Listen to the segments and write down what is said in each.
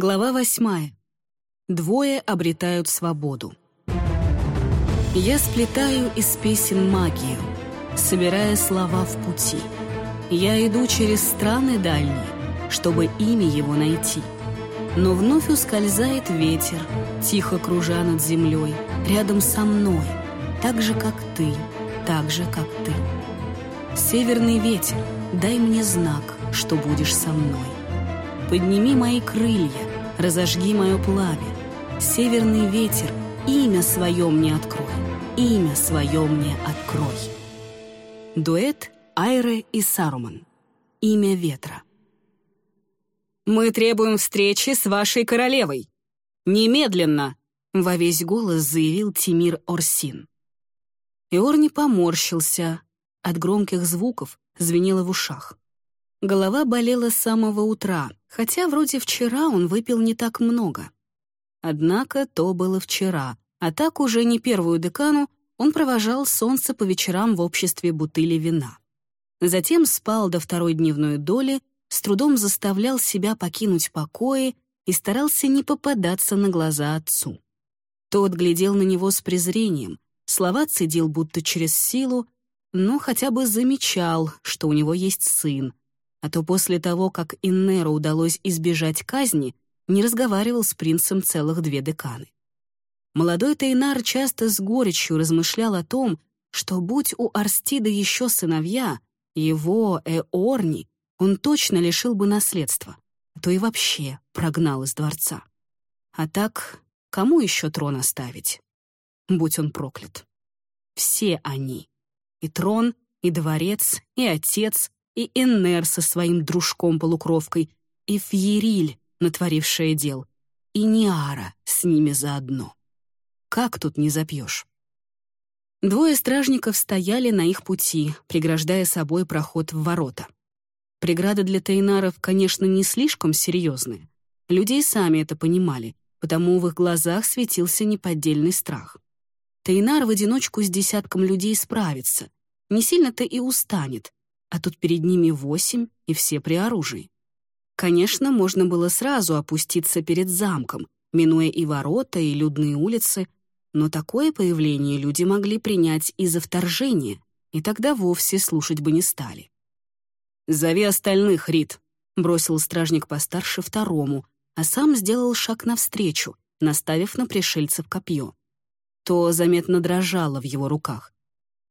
Глава восьмая. Двое обретают свободу. Я сплетаю из песен магию, собирая слова в пути. Я иду через страны дальние, чтобы имя его найти. Но вновь ускользает ветер, тихо кружа над землей, рядом со мной, так же, как ты, так же, как ты. Северный ветер, дай мне знак, что будешь со мной. Подними мои крылья, разожги мое пламя. Северный ветер, имя свое мне открой, имя свое мне открой. Дуэт Айры и Саруман. Имя ветра. «Мы требуем встречи с вашей королевой! Немедленно!» во весь голос заявил Тимир Орсин. Иорни поморщился. От громких звуков звенело в ушах. Голова болела с самого утра, хотя вроде вчера он выпил не так много. Однако то было вчера, а так уже не первую декану он провожал солнце по вечерам в обществе бутыли вина. Затем спал до второй дневной доли, с трудом заставлял себя покинуть покои и старался не попадаться на глаза отцу. Тот глядел на него с презрением, Слова цедил будто через силу, но хотя бы замечал, что у него есть сын, а то после того, как Иннеру удалось избежать казни, не разговаривал с принцем целых две деканы. Молодой Тейнар часто с горечью размышлял о том, что будь у Арстида еще сыновья, его, Эорни, он точно лишил бы наследства, а то и вообще прогнал из дворца. А так, кому еще трон оставить? будь он проклят. Все они. И трон, и дворец, и отец, и Эннер со своим дружком-полукровкой, и Фьериль, натворившая дел, и Ниара с ними заодно. Как тут не запьешь? Двое стражников стояли на их пути, преграждая собой проход в ворота. Преграда для Тейнаров, конечно, не слишком серьезная. Людей сами это понимали, потому в их глазах светился неподдельный страх. Тейнар в одиночку с десятком людей справится. Не сильно-то и устанет. А тут перед ними восемь, и все при оружии. Конечно, можно было сразу опуститься перед замком, минуя и ворота, и людные улицы, но такое появление люди могли принять из-за вторжения, и тогда вовсе слушать бы не стали. «Зови остальных, Рит», — бросил стражник постарше второму, а сам сделал шаг навстречу, наставив на пришельцев копье то заметно дрожало в его руках.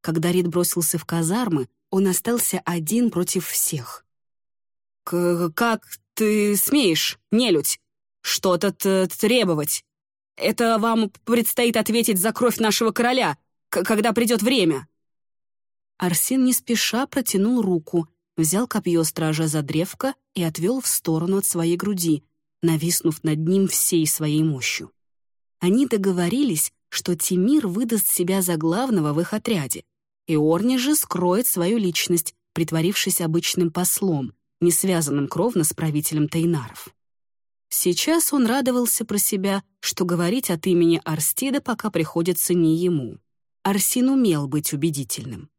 Когда Рид бросился в казармы, он остался один против всех. К «Как ты смеешь, нелюдь, что-то требовать? Это вам предстоит ответить за кровь нашего короля, когда придет время». Арсен не спеша протянул руку, взял копье стража за древко и отвел в сторону от своей груди, нависнув над ним всей своей мощью. Они договорились, что Тимир выдаст себя за главного в их отряде, и Орни же скроет свою личность, притворившись обычным послом, не связанным кровно с правителем Тейнаров. Сейчас он радовался про себя, что говорить от имени Арстида пока приходится не ему. Арсин умел быть убедительным.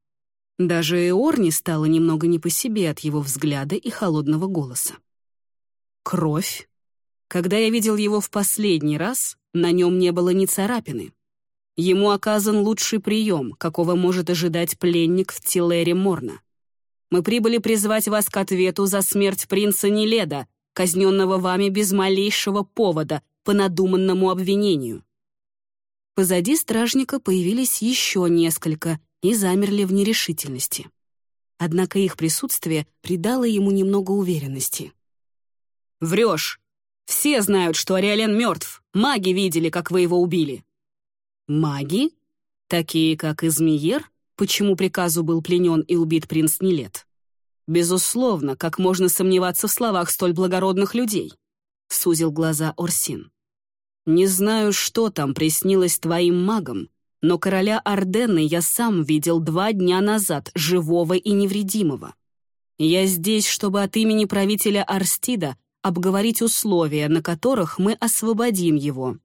Даже Эорни стало немного не по себе от его взгляда и холодного голоса. Кровь. Когда я видел его в последний раз, на нем не было ни царапины. Ему оказан лучший прием, какого может ожидать пленник в Тилере Морна. Мы прибыли призвать вас к ответу за смерть принца Неледа, казненного вами без малейшего повода по надуманному обвинению». Позади стражника появились еще несколько и замерли в нерешительности. Однако их присутствие придало ему немного уверенности. «Врешь! Все знают, что Ариален мертв. Маги видели, как вы его убили. Маги? Такие, как Измиер, почему приказу был пленен и убит принц Нелет? Безусловно, как можно сомневаться в словах столь благородных людей? Сузил глаза Орсин. Не знаю, что там приснилось твоим магам, но короля Ордены я сам видел два дня назад, живого и невредимого. Я здесь, чтобы от имени правителя Арстида обговорить условия, на которых мы освободим его.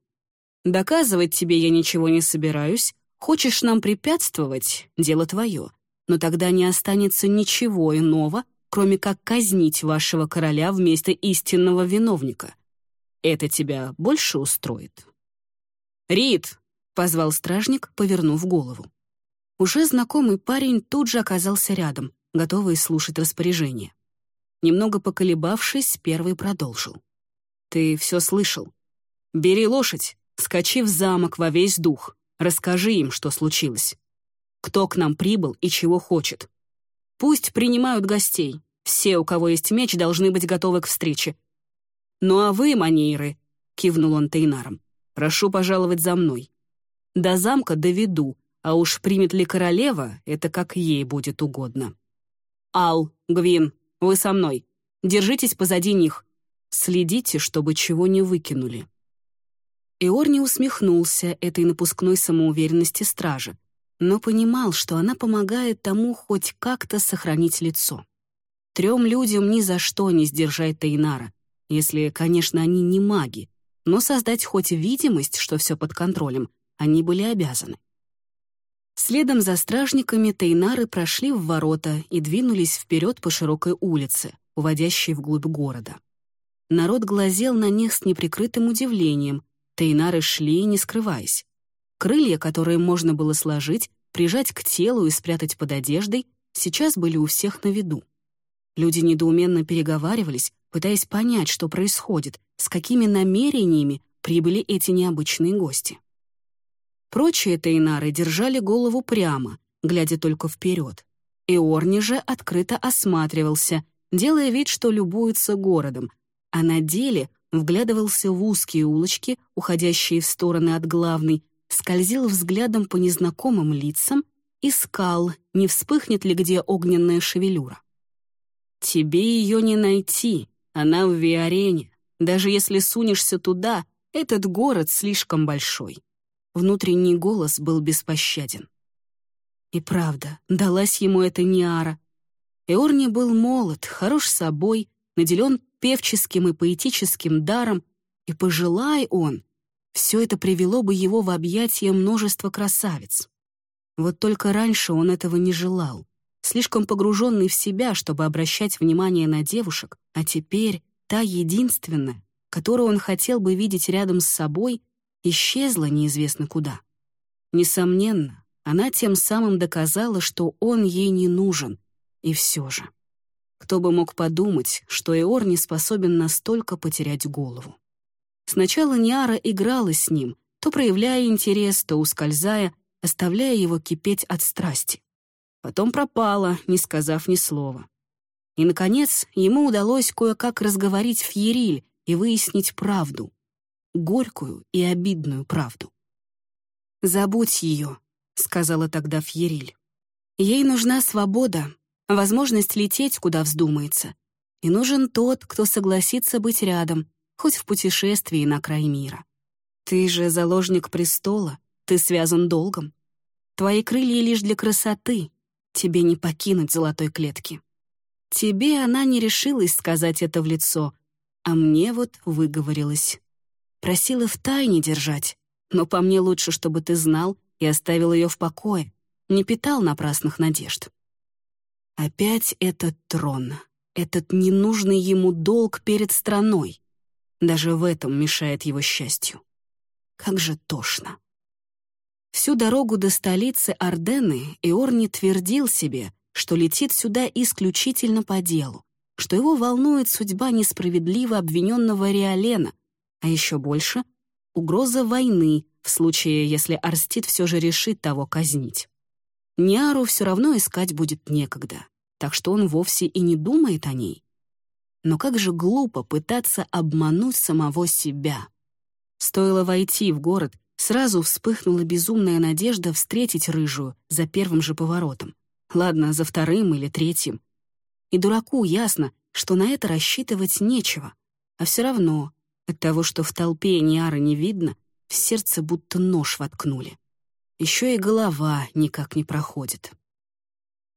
Доказывать тебе я ничего не собираюсь. Хочешь нам препятствовать — дело твое. Но тогда не останется ничего иного, кроме как казнить вашего короля вместо истинного виновника. Это тебя больше устроит?» «Рит!» — позвал стражник, повернув голову. Уже знакомый парень тут же оказался рядом, готовый слушать распоряжение. Немного поколебавшись, первый продолжил. «Ты все слышал. Бери лошадь, скачи в замок во весь дух, расскажи им, что случилось. Кто к нам прибыл и чего хочет. Пусть принимают гостей. Все, у кого есть меч, должны быть готовы к встрече. Ну а вы, манейры, — кивнул он Тейнаром, — прошу пожаловать за мной. До замка доведу, а уж примет ли королева, это как ей будет угодно. Ал, Гвин, вы со мной. Держитесь позади них. Следите, чтобы чего не выкинули. Иорни усмехнулся этой напускной самоуверенности стражи, но понимал, что она помогает тому хоть как-то сохранить лицо. Трем людям ни за что не сдержать Тейнара, если, конечно, они не маги, но создать хоть видимость, что все под контролем, они были обязаны. Следом за стражниками Тейнары прошли в ворота и двинулись вперед по широкой улице, уводящей вглубь города. Народ глазел на них с неприкрытым удивлением, Тейнары шли, не скрываясь. Крылья, которые можно было сложить, прижать к телу и спрятать под одеждой, сейчас были у всех на виду. Люди недоуменно переговаривались, пытаясь понять, что происходит, с какими намерениями прибыли эти необычные гости. Прочие тейнары держали голову прямо, глядя только вперед. Иорни же открыто осматривался, делая вид, что любуется городом, а на деле вглядывался в узкие улочки, уходящие в стороны от главной, скользил взглядом по незнакомым лицам, искал, не вспыхнет ли где огненная шевелюра. «Тебе ее не найти, она в Виарене. Даже если сунешься туда, этот город слишком большой». Внутренний голос был беспощаден. И правда, далась ему эта Ниара. Эорни был молод, хорош собой, наделен певческим и поэтическим даром, и пожелай он, все это привело бы его в объятия множества красавиц. Вот только раньше он этого не желал, слишком погруженный в себя, чтобы обращать внимание на девушек, а теперь та единственная, которую он хотел бы видеть рядом с собой, исчезла неизвестно куда. Несомненно, она тем самым доказала, что он ей не нужен, и все же. Кто бы мог подумать, что Эор не способен настолько потерять голову. Сначала Ниара играла с ним, то проявляя интерес, то ускользая, оставляя его кипеть от страсти. Потом пропала, не сказав ни слова. И, наконец, ему удалось кое-как разговорить Фьериль и выяснить правду. Горькую и обидную правду. «Забудь ее», — сказала тогда Фьериль. «Ей нужна свобода, возможность лететь, куда вздумается. И нужен тот, кто согласится быть рядом, хоть в путешествии на край мира. Ты же заложник престола, ты связан долгом. Твои крылья лишь для красоты, тебе не покинуть золотой клетки. Тебе она не решилась сказать это в лицо, а мне вот выговорилась. Просила в тайне держать, но по мне лучше, чтобы ты знал и оставил ее в покое, не питал напрасных надежд. Опять этот трон, этот ненужный ему долг перед страной. Даже в этом мешает его счастью. Как же тошно. Всю дорогу до столицы Ордены Иорни твердил себе, что летит сюда исключительно по делу, что его волнует судьба несправедливо обвиненного Риолена, а еще больше — угроза войны в случае, если Арстит все же решит того казнить. Ниару все равно искать будет некогда, так что он вовсе и не думает о ней. Но как же глупо пытаться обмануть самого себя. Стоило войти в город, сразу вспыхнула безумная надежда встретить рыжую за первым же поворотом. Ладно, за вторым или третьим. И дураку ясно, что на это рассчитывать нечего. А все равно, от того, что в толпе Ниары не видно, в сердце будто нож воткнули. Еще и голова никак не проходит.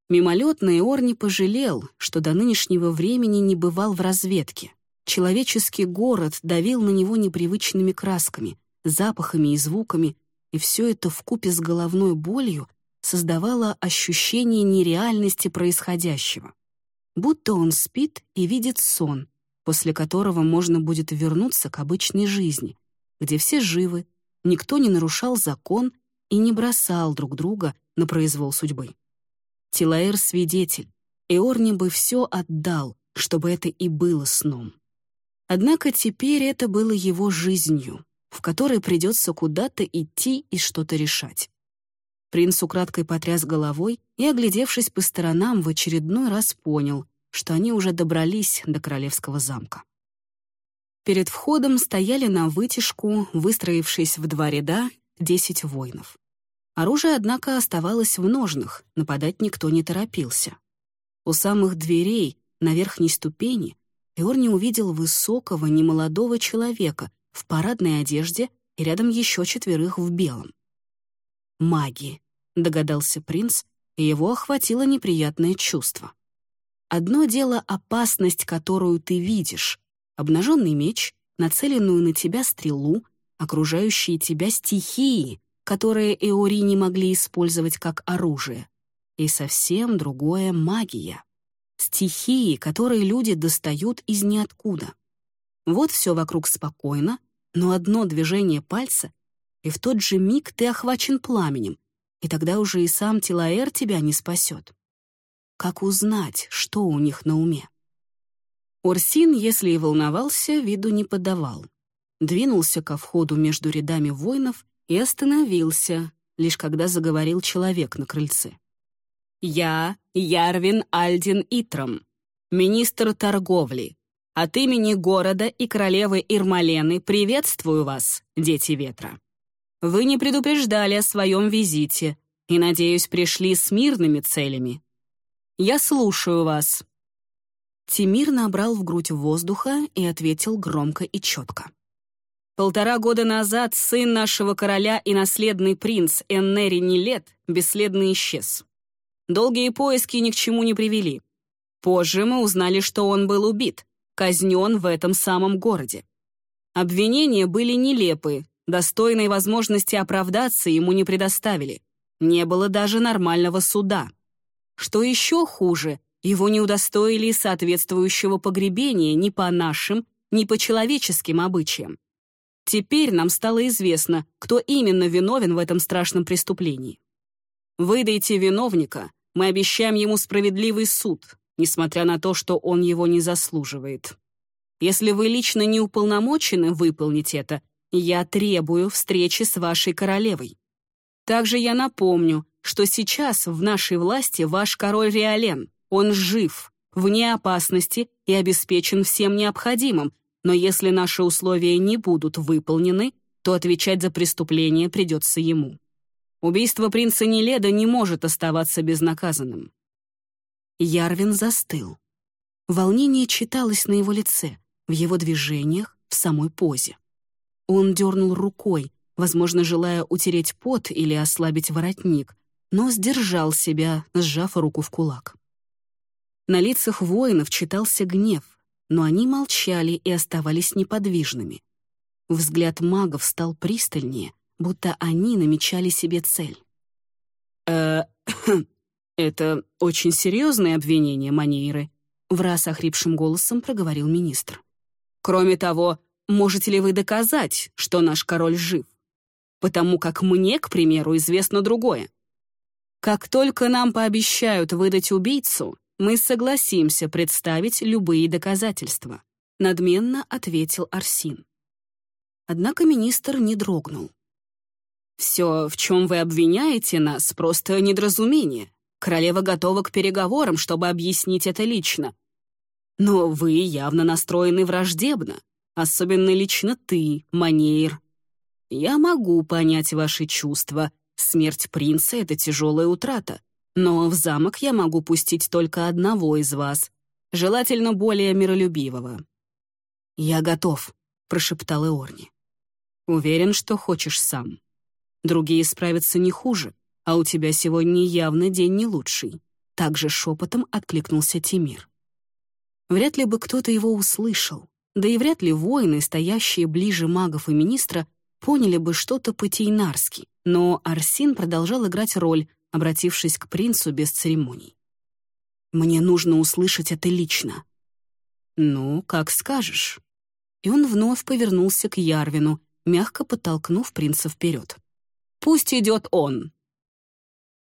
Мимолетно Иор пожалел, что до нынешнего времени не бывал в разведке. Человеческий город давил на него непривычными красками, запахами и звуками, и все это вкупе с головной болью создавало ощущение нереальности происходящего. Будто он спит и видит сон, после которого можно будет вернуться к обычной жизни, где все живы, никто не нарушал закон и не бросал друг друга на произвол судьбы. Тилаэр — свидетель, и Орни бы все отдал, чтобы это и было сном. Однако теперь это было его жизнью, в которой придется куда-то идти и что-то решать. Принц украдкой потряс головой и, оглядевшись по сторонам, в очередной раз понял, что они уже добрались до королевского замка. Перед входом стояли на вытяжку, выстроившись в два ряда, десять воинов. Оружие, однако, оставалось в ножнах, нападать никто не торопился. У самых дверей, на верхней ступени, Иорни увидел высокого, немолодого человека в парадной одежде и рядом еще четверых в белом. «Маги», — догадался принц, и его охватило неприятное чувство. Одно дело — опасность, которую ты видишь, обнаженный меч, нацеленную на тебя стрелу, окружающие тебя стихии, которые Эори не могли использовать как оружие, и совсем другое — магия. Стихии, которые люди достают из ниоткуда. Вот все вокруг спокойно, но одно движение пальца, и в тот же миг ты охвачен пламенем, и тогда уже и сам Тилаэр тебя не спасет. Как узнать, что у них на уме? Урсин, если и волновался, виду не подавал. Двинулся ко входу между рядами воинов и остановился, лишь когда заговорил человек на крыльце. «Я Ярвин Альдин Итром, министр торговли. От имени города и королевы Ирмалены приветствую вас, дети ветра. Вы не предупреждали о своем визите и, надеюсь, пришли с мирными целями. Я слушаю вас». Тимир набрал в грудь воздуха и ответил громко и четко. Полтора года назад сын нашего короля и наследный принц Эннери Нилет бесследно исчез. Долгие поиски ни к чему не привели. Позже мы узнали, что он был убит, казнен в этом самом городе. Обвинения были нелепы, достойной возможности оправдаться ему не предоставили. Не было даже нормального суда. Что еще хуже, его не удостоили соответствующего погребения ни по нашим, ни по человеческим обычаям. Теперь нам стало известно, кто именно виновен в этом страшном преступлении. Выдайте виновника, мы обещаем ему справедливый суд, несмотря на то, что он его не заслуживает. Если вы лично не уполномочены выполнить это, я требую встречи с вашей королевой. Также я напомню, что сейчас в нашей власти ваш король Риолен. Он жив, вне опасности и обеспечен всем необходимым, но если наши условия не будут выполнены, то отвечать за преступление придется ему. Убийство принца Неледа не может оставаться безнаказанным. Ярвин застыл. Волнение читалось на его лице, в его движениях, в самой позе. Он дернул рукой, возможно, желая утереть пот или ослабить воротник, но сдержал себя, сжав руку в кулак. На лицах воинов читался гнев, но они молчали и оставались неподвижными. Взгляд магов стал пристальнее, будто они намечали себе цель. «Э, это очень серьезное обвинение, Манейры», — враз охрипшим голосом проговорил министр. «Кроме того, можете ли вы доказать, что наш король жив? Потому как мне, к примеру, известно другое. Как только нам пообещают выдать убийцу, мы согласимся представить любые доказательства», — надменно ответил Арсин. Однако министр не дрогнул. «Все, в чем вы обвиняете нас, просто недоразумение. Королева готова к переговорам, чтобы объяснить это лично. Но вы явно настроены враждебно, особенно лично ты, Манейр. Я могу понять ваши чувства. Смерть принца — это тяжелая утрата. Но в замок я могу пустить только одного из вас, желательно более миролюбивого». «Я готов», — прошептал Эорни. «Уверен, что хочешь сам. Другие справятся не хуже, а у тебя сегодня явно день не лучший», — также шепотом откликнулся Тимир. Вряд ли бы кто-то его услышал, да и вряд ли воины, стоящие ближе магов и министра, поняли бы что-то по-тейнарски, но Арсин продолжал играть роль, обратившись к принцу без церемоний. «Мне нужно услышать это лично». «Ну, как скажешь». И он вновь повернулся к Ярвину, мягко подтолкнув принца вперед. «Пусть идет он!»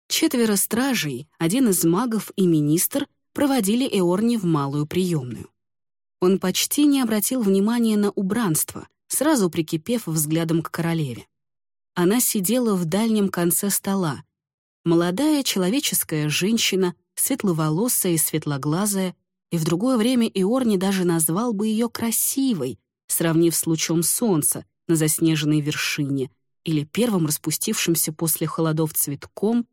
Четверо стражей, один из магов и министр проводили Эорни в малую приемную. Он почти не обратил внимания на убранство, сразу прикипев взглядом к королеве. Она сидела в дальнем конце стола. Молодая человеческая женщина, светловолосая и светлоглазая, и в другое время Иорни даже назвал бы ее красивой, сравнив с лучом солнца на заснеженной вершине или первым распустившимся после холодов цветком,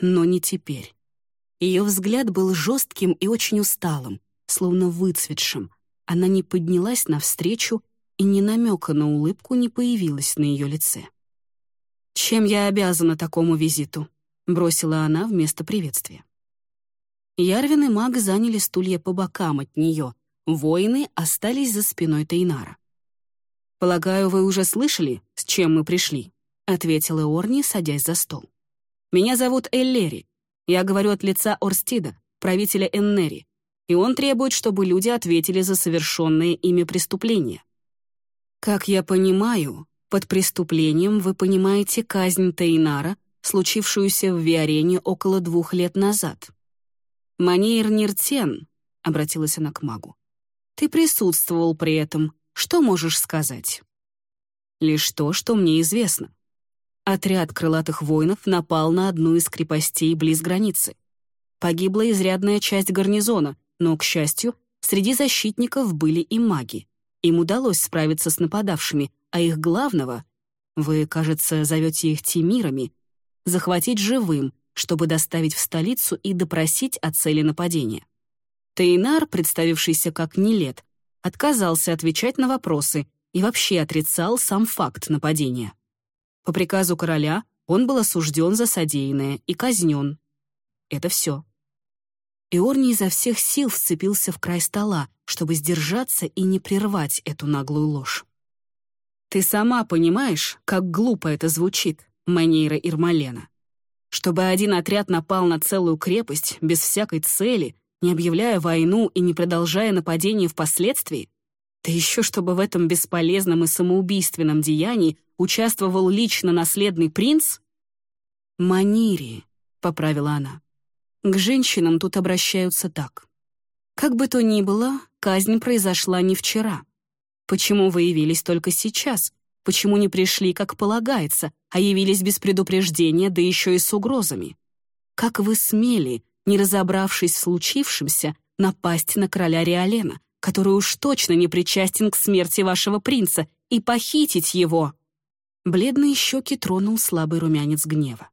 но не теперь. Ее взгляд был жестким и очень усталым, словно выцветшим. Она не поднялась навстречу, и ни намека на улыбку не появилась на ее лице. «Чем я обязана такому визиту?» — бросила она вместо приветствия. Ярвин и маг заняли стулья по бокам от нее, воины остались за спиной Тейнара. «Полагаю, вы уже слышали, с чем мы пришли?» — ответила Орни, садясь за стол. «Меня зовут Эллери. Я говорю от лица Орстида, правителя Эннери, и он требует, чтобы люди ответили за совершенные ими преступления. Как я понимаю, под преступлением вы понимаете казнь Тейнара, случившуюся в Виарене около двух лет назад. «Манейр Ниртен», — обратилась она к магу, — «ты присутствовал при этом. Что можешь сказать?» «Лишь то, что мне известно. Отряд крылатых воинов напал на одну из крепостей близ границы. Погибла изрядная часть гарнизона, но, к счастью, среди защитников были и маги. Им удалось справиться с нападавшими, а их главного, вы, кажется, зовете их Тимирами, захватить живым, чтобы доставить в столицу и допросить о цели нападения. Тейнар, представившийся как Нелет, отказался отвечать на вопросы и вообще отрицал сам факт нападения. По приказу короля он был осужден за содеянное и казнен. Это все. Иорни изо всех сил вцепился в край стола, чтобы сдержаться и не прервать эту наглую ложь. «Ты сама понимаешь, как глупо это звучит, Манейра Ирмалена. Чтобы один отряд напал на целую крепость без всякой цели, не объявляя войну и не продолжая нападение впоследствии? Да еще чтобы в этом бесполезном и самоубийственном деянии участвовал лично наследный принц?» «Манири», — поправила она. К женщинам тут обращаются так. Как бы то ни было, казнь произошла не вчера. Почему вы явились только сейчас? Почему не пришли, как полагается, а явились без предупреждения, да еще и с угрозами? Как вы смели, не разобравшись в случившемся, напасть на короля Риолена, который уж точно не причастен к смерти вашего принца, и похитить его?» Бледные щеки тронул слабый румянец гнева.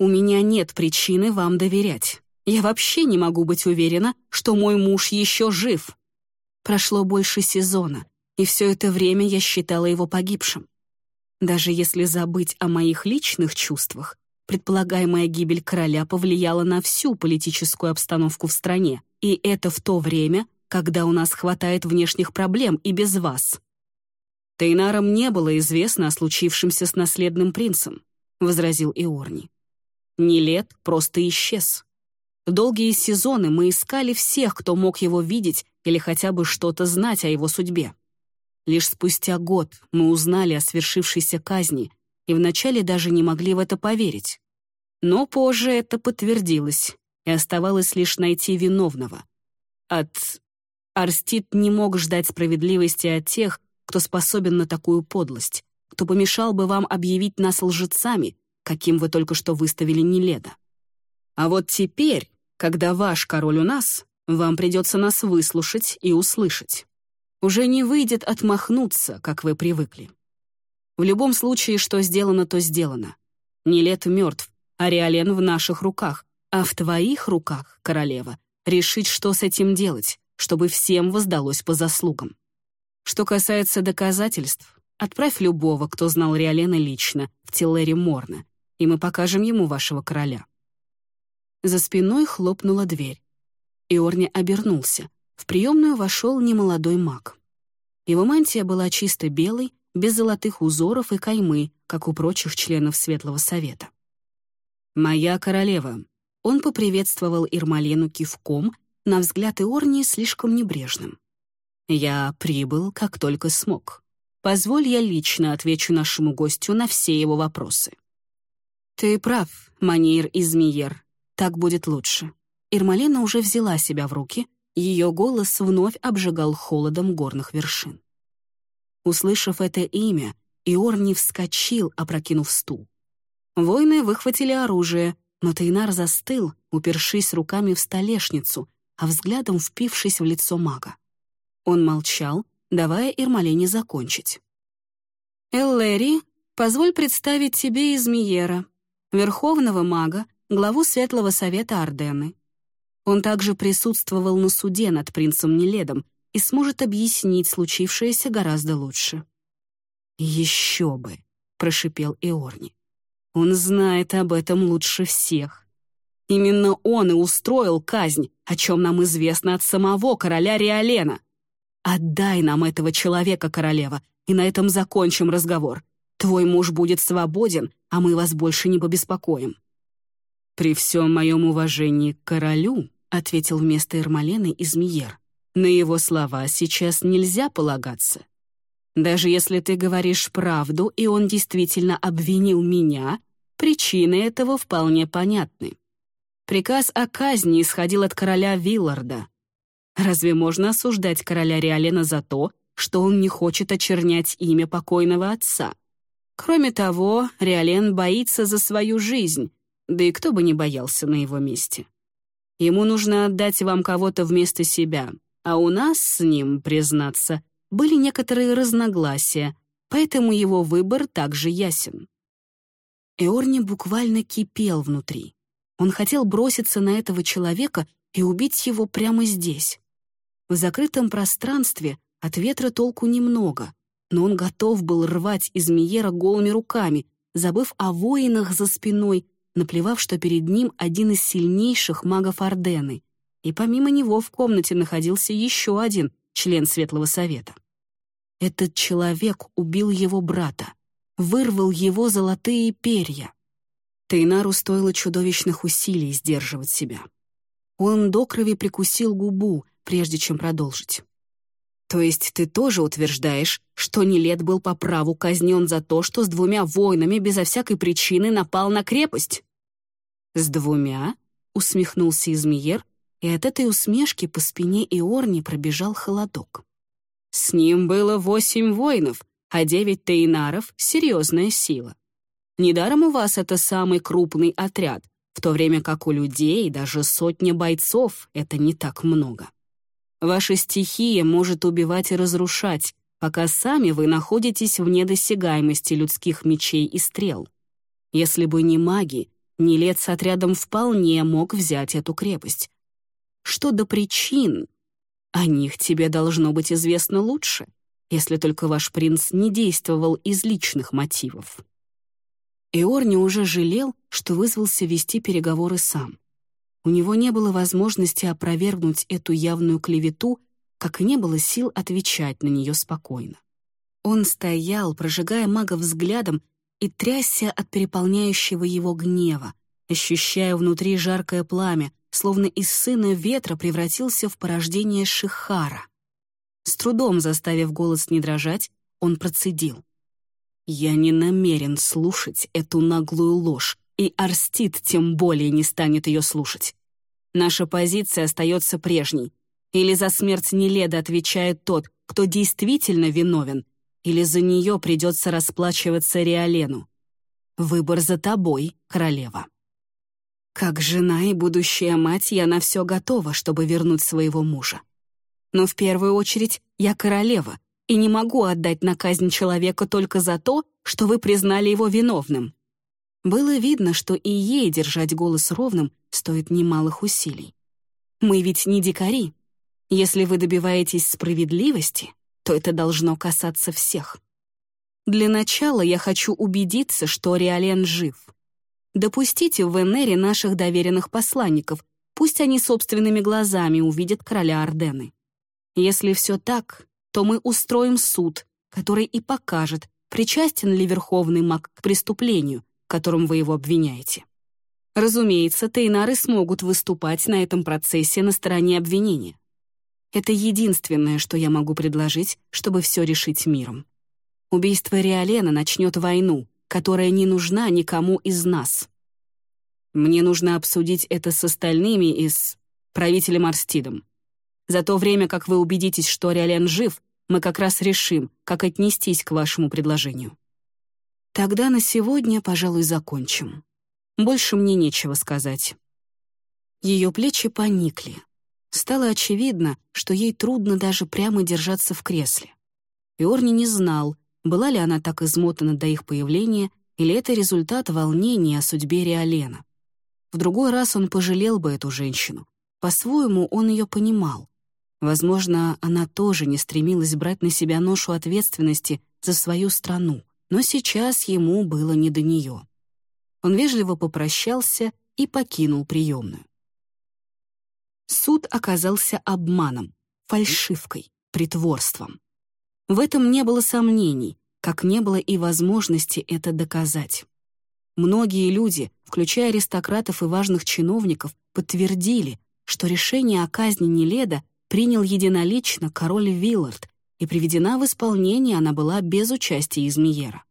У меня нет причины вам доверять. Я вообще не могу быть уверена, что мой муж еще жив. Прошло больше сезона, и все это время я считала его погибшим. Даже если забыть о моих личных чувствах, предполагаемая гибель короля повлияла на всю политическую обстановку в стране, и это в то время, когда у нас хватает внешних проблем и без вас. Тейнарам не было известно о случившемся с наследным принцем, возразил Иорни. Нелет просто исчез. Долгие сезоны мы искали всех, кто мог его видеть или хотя бы что-то знать о его судьбе. Лишь спустя год мы узнали о свершившейся казни и вначале даже не могли в это поверить. Но позже это подтвердилось, и оставалось лишь найти виновного. От... Арстит не мог ждать справедливости от тех, кто способен на такую подлость, кто помешал бы вам объявить нас лжецами, каким вы только что выставили Неледа. А вот теперь, когда ваш король у нас, вам придется нас выслушать и услышать. Уже не выйдет отмахнуться, как вы привыкли. В любом случае, что сделано, то сделано. Нелет мертв, а Риолен в наших руках, а в твоих руках, королева, решить, что с этим делать, чтобы всем воздалось по заслугам. Что касается доказательств, отправь любого, кто знал Риолена лично, в Тиллере Морна, и мы покажем ему вашего короля». За спиной хлопнула дверь. Иорни обернулся. В приемную вошел немолодой маг. Его мантия была чисто белой, без золотых узоров и каймы, как у прочих членов Светлого Совета. «Моя королева», — он поприветствовал Ирмалену кивком, на взгляд Иорни слишком небрежным. Я прибыл, как только смог. Позволь, я лично отвечу нашему гостю на все его вопросы. Ты прав, Манир Измиер. Так будет лучше. Ирмалена уже взяла себя в руки, ее голос вновь обжигал холодом горных вершин. Услышав это имя, Иорни вскочил, опрокинув стул. Воины выхватили оружие, но Тейнар застыл, упершись руками в столешницу, а взглядом впившись в лицо мага. Он молчал, давая Ирмалене закончить. «Эллери, позволь представить тебе Измиера, верховного мага, главу Светлого Совета Ордены. Он также присутствовал на суде над принцем Неледом и сможет объяснить случившееся гораздо лучше. «Еще бы», — прошипел Иорни. «Он знает об этом лучше всех. Именно он и устроил казнь, о чем нам известно от самого короля Риолена. Отдай нам этого человека, королева, и на этом закончим разговор. Твой муж будет свободен, а мы вас больше не побеспокоим». «При всем моем уважении к королю», — ответил вместо Эрмалены Измиер, «на его слова сейчас нельзя полагаться. Даже если ты говоришь правду, и он действительно обвинил меня, причины этого вполне понятны. Приказ о казни исходил от короля Вилларда. Разве можно осуждать короля Риалена за то, что он не хочет очернять имя покойного отца? Кроме того, Риален боится за свою жизнь, да и кто бы не боялся на его месте. Ему нужно отдать вам кого-то вместо себя, а у нас с ним, признаться, были некоторые разногласия, поэтому его выбор также ясен. Эорни буквально кипел внутри. Он хотел броситься на этого человека и убить его прямо здесь. В закрытом пространстве от ветра толку немного, но он готов был рвать из Миера голыми руками, забыв о воинах за спиной, наплевав, что перед ним один из сильнейших магов Ордены, и помимо него в комнате находился еще один член Светлого Совета. Этот человек убил его брата, вырвал его золотые перья. Тейнару стоило чудовищных усилий сдерживать себя. Он до крови прикусил губу, прежде чем продолжить. То есть ты тоже утверждаешь, что Нелет был по праву казнен за то, что с двумя воинами безо всякой причины напал на крепость? С двумя? Усмехнулся Измиер, и от этой усмешки по спине Иорни пробежал холодок. С ним было восемь воинов, а девять тейнаров — серьезная сила. Недаром у вас это самый крупный отряд, в то время как у людей даже сотня бойцов — это не так много. Ваша стихия может убивать и разрушать, пока сами вы находитесь в недосягаемости людских мечей и стрел. Если бы не маги, Нилет с отрядом вполне мог взять эту крепость. Что до причин, о них тебе должно быть известно лучше, если только ваш принц не действовал из личных мотивов. Иорни уже жалел, что вызвался вести переговоры сам. У него не было возможности опровергнуть эту явную клевету, как и не было сил отвечать на нее спокойно. Он стоял, прожигая мага взглядом и трясся от переполняющего его гнева, ощущая внутри жаркое пламя, словно из сына ветра превратился в порождение Шихара. С трудом заставив голос не дрожать, он процедил. «Я не намерен слушать эту наглую ложь, и Арстит тем более не станет ее слушать. Наша позиция остается прежней. Или за смерть Неледа отвечает тот, кто действительно виновен, или за нее придется расплачиваться Риолену. Выбор за тобой, королева. Как жена и будущая мать я на все готова, чтобы вернуть своего мужа. Но в первую очередь я королева и не могу отдать на казнь человека только за то, что вы признали его виновным. Было видно, что и ей держать голос ровным стоит немалых усилий. Мы ведь не дикари. Если вы добиваетесь справедливости, то это должно касаться всех. Для начала я хочу убедиться, что Риолен жив. Допустите в Венере наших доверенных посланников, пусть они собственными глазами увидят короля Ордены. Если все так, то мы устроим суд, который и покажет, причастен ли Верховный маг к преступлению, которым вы его обвиняете. Разумеется, Тейнары смогут выступать на этом процессе на стороне обвинения. Это единственное, что я могу предложить, чтобы все решить миром. Убийство Риолена начнет войну, которая не нужна никому из нас. Мне нужно обсудить это с остальными и с правителем Арстидом. За то время, как вы убедитесь, что Риолен жив, мы как раз решим, как отнестись к вашему предложению. Тогда на сегодня, пожалуй, закончим. Больше мне нечего сказать. Ее плечи поникли. Стало очевидно, что ей трудно даже прямо держаться в кресле. Иорни не знал, была ли она так измотана до их появления, или это результат волнения о судьбе Риолена. В другой раз он пожалел бы эту женщину. По-своему он ее понимал. Возможно, она тоже не стремилась брать на себя ношу ответственности за свою страну, но сейчас ему было не до нее. Он вежливо попрощался и покинул приемную. Суд оказался обманом, фальшивкой, притворством. В этом не было сомнений, как не было и возможности это доказать. Многие люди, включая аристократов и важных чиновников, подтвердили, что решение о казни Неледа принял единолично король Виллард, и приведена в исполнение она была без участия Измиера.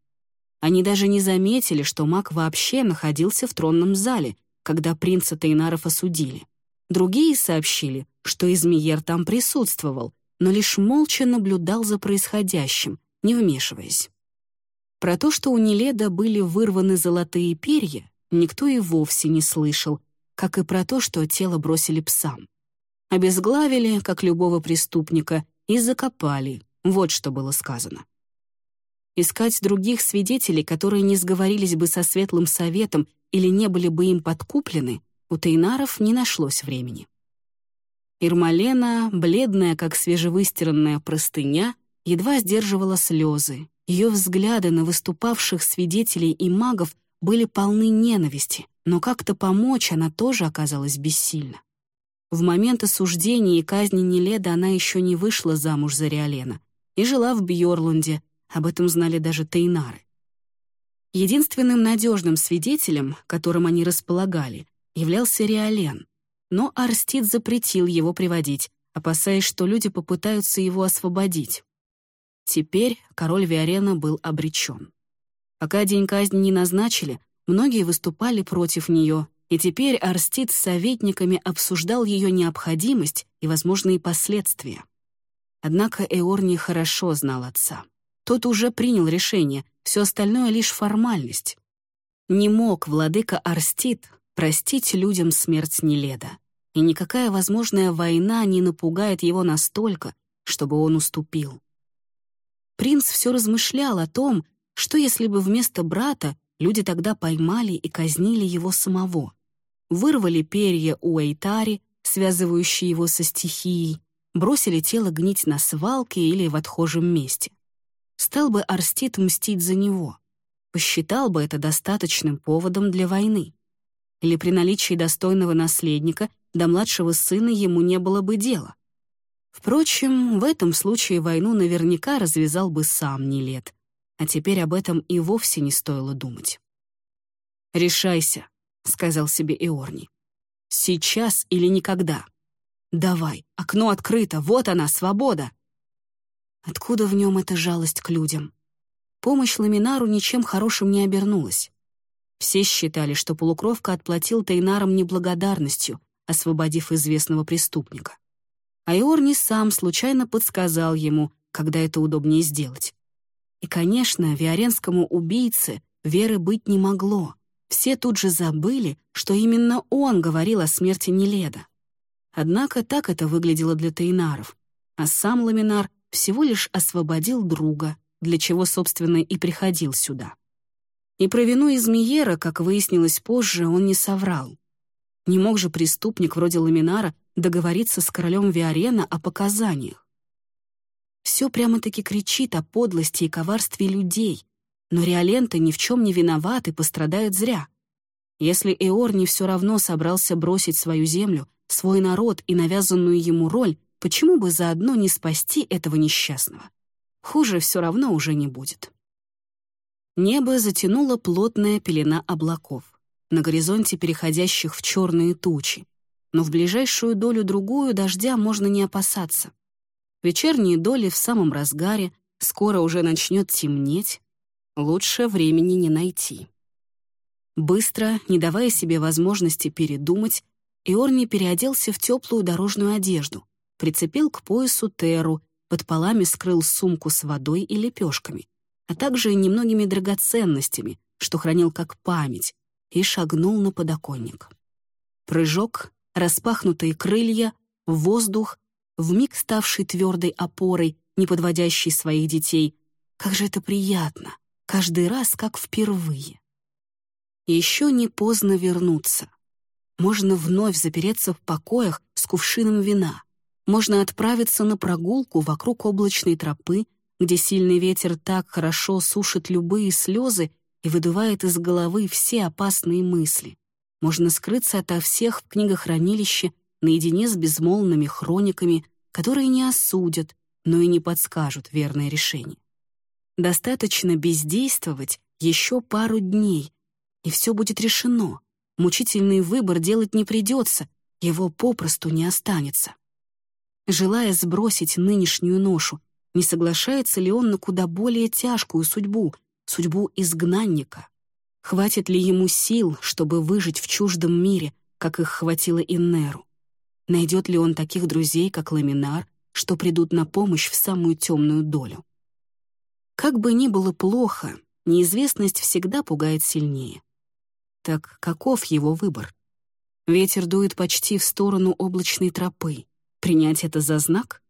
Они даже не заметили, что маг вообще находился в тронном зале, когда принца Тейнаров осудили. Другие сообщили, что Измиер там присутствовал, но лишь молча наблюдал за происходящим, не вмешиваясь. Про то, что у Неледа были вырваны золотые перья, никто и вовсе не слышал, как и про то, что тело бросили псам. Обезглавили, как любого преступника, и закопали, вот что было сказано. Искать других свидетелей, которые не сговорились бы со Светлым Советом или не были бы им подкуплены, у Тейнаров не нашлось времени. Ирмалена, бледная, как свежевыстиранная простыня, едва сдерживала слезы. Ее взгляды на выступавших свидетелей и магов были полны ненависти, но как-то помочь она тоже оказалась бессильна. В момент осуждения и казни Неледа она еще не вышла замуж за Риолена и жила в Бьорлунде, об этом знали даже Тейнары. Единственным надежным свидетелем, которым они располагали, являлся Риолен, но Арстид запретил его приводить, опасаясь, что люди попытаются его освободить. Теперь король Виарена был обречен. Пока день казни не назначили, многие выступали против нее, и теперь Арстид с советниками обсуждал ее необходимость и возможные последствия. Однако Эорни хорошо знал отца. Тот уже принял решение, все остальное — лишь формальность. Не мог владыка Арстид простить людям смерть Неледа, и никакая возможная война не напугает его настолько, чтобы он уступил. Принц все размышлял о том, что если бы вместо брата люди тогда поймали и казнили его самого, вырвали перья у Эйтари, связывающие его со стихией, бросили тело гнить на свалке или в отхожем месте. Стал бы Арстит мстить за него, посчитал бы это достаточным поводом для войны или при наличии достойного наследника до младшего сына ему не было бы дела. Впрочем, в этом случае войну наверняка развязал бы сам Нелет, а теперь об этом и вовсе не стоило думать. «Решайся», — сказал себе Иорни. «Сейчас или никогда. Давай, окно открыто, вот она, свобода». Откуда в нем эта жалость к людям? Помощь Ламинару ничем хорошим не обернулась. Все считали, что полукровка отплатил Тейнарам неблагодарностью, освободив известного преступника. А Иорни сам случайно подсказал ему, когда это удобнее сделать. И, конечно, виоренскому убийце веры быть не могло. Все тут же забыли, что именно он говорил о смерти Неледа. Однако так это выглядело для Тейнаров, а сам Ламинар всего лишь освободил друга, для чего, собственно, и приходил сюда. И про вину Измиера, как выяснилось позже, он не соврал. Не мог же преступник вроде Ламинара договориться с королем Виарена о показаниях. Все прямо-таки кричит о подлости и коварстве людей, но Риоленты ни в чем не виноват и пострадают зря. Если Эор не все равно собрался бросить свою землю, свой народ и навязанную ему роль, почему бы заодно не спасти этого несчастного? Хуже все равно уже не будет. Небо затянула плотная пелена облаков, на горизонте переходящих в черные тучи. но в ближайшую долю-другую дождя можно не опасаться. Вечерние доли в самом разгаре, скоро уже начнет темнеть, лучше времени не найти. Быстро, не давая себе возможности передумать, Иорни переоделся в теплую дорожную одежду, прицепил к поясу теру, под полами скрыл сумку с водой и лепешками, а также немногими драгоценностями, что хранил как память, и шагнул на подоконник. Прыжок, распахнутые крылья, воздух, вмиг ставший твердой опорой, не подводящей своих детей. Как же это приятно! Каждый раз, как впервые. Еще не поздно вернуться. Можно вновь запереться в покоях с кувшином вина. Можно отправиться на прогулку вокруг облачной тропы, где сильный ветер так хорошо сушит любые слезы и выдувает из головы все опасные мысли. Можно скрыться ото всех в книгохранилище наедине с безмолвными хрониками, которые не осудят, но и не подскажут верное решение. Достаточно бездействовать еще пару дней, и все будет решено. Мучительный выбор делать не придется, его попросту не останется. Желая сбросить нынешнюю ношу, не соглашается ли он на куда более тяжкую судьбу, судьбу изгнанника? Хватит ли ему сил, чтобы выжить в чуждом мире, как их хватило Иннеру? Найдет ли он таких друзей, как Ламинар, что придут на помощь в самую темную долю? Как бы ни было плохо, неизвестность всегда пугает сильнее. Так каков его выбор? Ветер дует почти в сторону облачной тропы. Принять это за знак?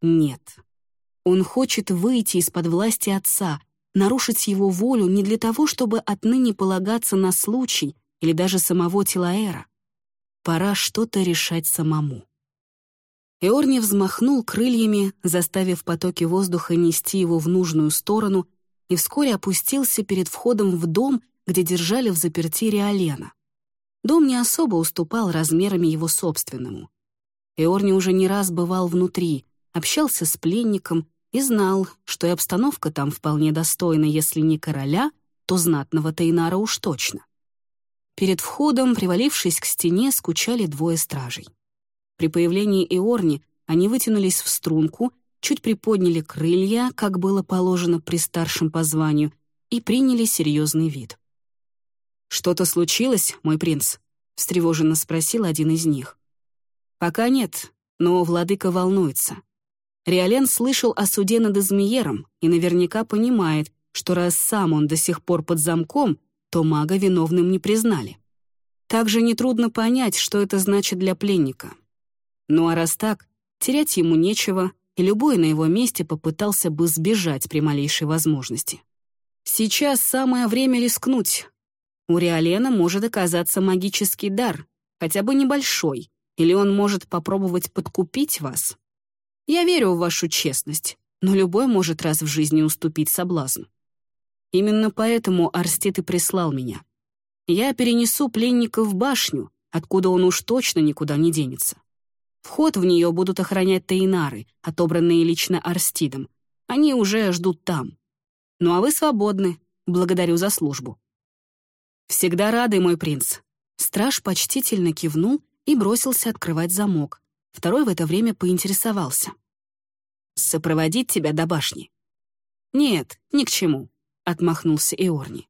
Нет. Он хочет выйти из-под власти отца, нарушить его волю не для того, чтобы отныне полагаться на случай или даже самого Тилаэра. Пора что-то решать самому. Эорни взмахнул крыльями, заставив потоки воздуха нести его в нужную сторону, и вскоре опустился перед входом в дом, где держали в заперти Риолена. Дом не особо уступал размерами его собственному. Эорни уже не раз бывал внутри, общался с пленником и знал, что и обстановка там вполне достойна, если не короля, то знатного Тейнара уж точно. Перед входом, привалившись к стене, скучали двое стражей. При появлении Иорни они вытянулись в струнку, чуть приподняли крылья, как было положено при старшем по званию, и приняли серьезный вид. «Что-то случилось, мой принц?» — встревоженно спросил один из них. «Пока нет, но владыка волнуется. Риолен слышал о суде над Измиером и наверняка понимает, что раз сам он до сих пор под замком, то мага виновным не признали. Также нетрудно понять, что это значит для пленника. Ну а раз так, терять ему нечего, и любой на его месте попытался бы сбежать при малейшей возможности. Сейчас самое время рискнуть, у Риолена может оказаться магический дар, хотя бы небольшой, или он может попробовать подкупить вас. Я верю в вашу честность, но любой может раз в жизни уступить соблазну. Именно поэтому Арстет и прислал меня. Я перенесу пленника в башню, откуда он уж точно никуда не денется. Вход в нее будут охранять тейнары, отобранные лично Арстидом. Они уже ждут там. Ну а вы свободны. Благодарю за службу. «Всегда рады, мой принц». Страж почтительно кивнул и бросился открывать замок. Второй в это время поинтересовался. «Сопроводить тебя до башни?» «Нет, ни к чему», — отмахнулся Иорни.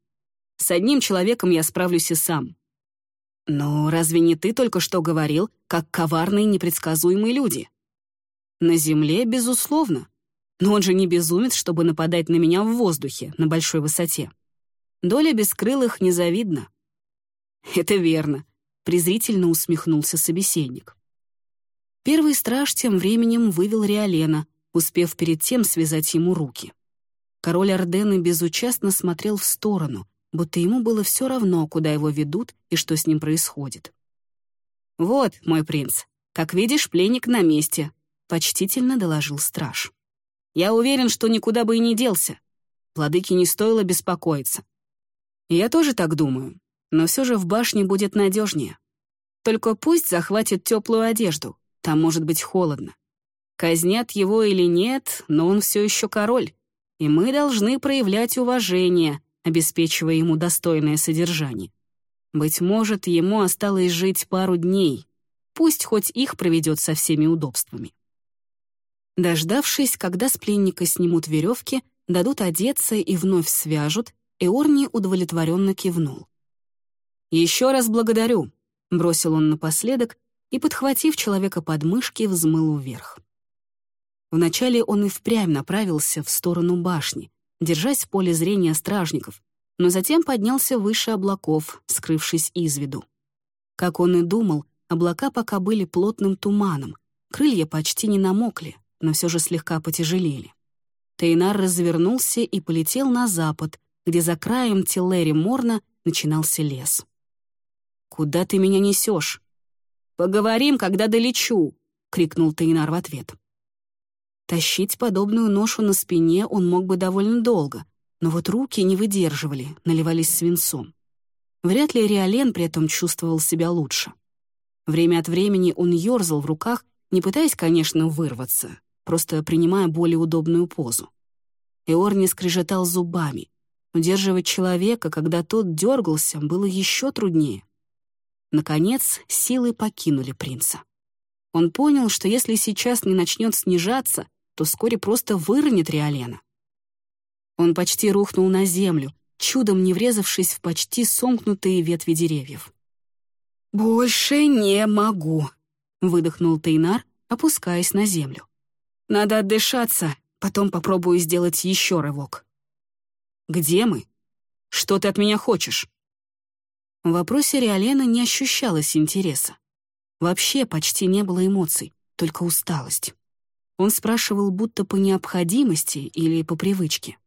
«С одним человеком я справлюсь и сам». «Но разве не ты только что говорил, как коварные непредсказуемые люди?» «На земле, безусловно. Но он же не безумец, чтобы нападать на меня в воздухе на большой высоте. Доля бескрылых незавидна. Это верно, презрительно усмехнулся собеседник. Первый страж тем временем вывел Риолена, успев перед тем связать ему руки. Король Ордены безучастно смотрел в сторону, будто ему было все равно, куда его ведут и что с ним происходит. «Вот, мой принц, как видишь, пленник на месте», — почтительно доложил страж. «Я уверен, что никуда бы и не делся. Владыке не стоило беспокоиться. Я тоже так думаю, но все же в башне будет надежнее. Только пусть захватит теплую одежду, там может быть холодно. Казнят его или нет, но он все еще король, и мы должны проявлять уважение, обеспечивая ему достойное содержание. Быть может, ему осталось жить пару дней. Пусть хоть их проведет со всеми удобствами. Дождавшись, когда с пленника снимут веревки, дадут одеться и вновь свяжут, Эорни удовлетворенно кивнул. «Еще раз благодарю», — бросил он напоследок и, подхватив человека под мышки, взмыл вверх. Вначале он и впрямь направился в сторону башни, держась в поле зрения стражников, но затем поднялся выше облаков, скрывшись из виду. Как он и думал, облака пока были плотным туманом, крылья почти не намокли, но все же слегка потяжелели. Тейнар развернулся и полетел на запад, где за краем Тиллери Морна начинался лес. «Куда ты меня несешь?» «Поговорим, когда долечу!» — крикнул Тейнар в ответ. Тащить подобную ношу на спине он мог бы довольно долго, но вот руки не выдерживали, наливались свинцом. Вряд ли Риолен при этом чувствовал себя лучше. Время от времени он ерзал в руках, не пытаясь, конечно, вырваться, просто принимая более удобную позу. Эорни скрежетал зубами. Удерживать человека, когда тот дергался, было еще труднее. Наконец, силы покинули принца. Он понял, что если сейчас не начнет снижаться, то вскоре просто выронит Риолена. Он почти рухнул на землю, чудом не врезавшись в почти сомкнутые ветви деревьев. «Больше не могу», — выдохнул Тейнар, опускаясь на землю. «Надо отдышаться, потом попробую сделать еще рывок». «Где мы? Что ты от меня хочешь?» В вопросе Риолена не ощущалось интереса. Вообще почти не было эмоций, только усталость. Он спрашивал будто по необходимости или по привычке.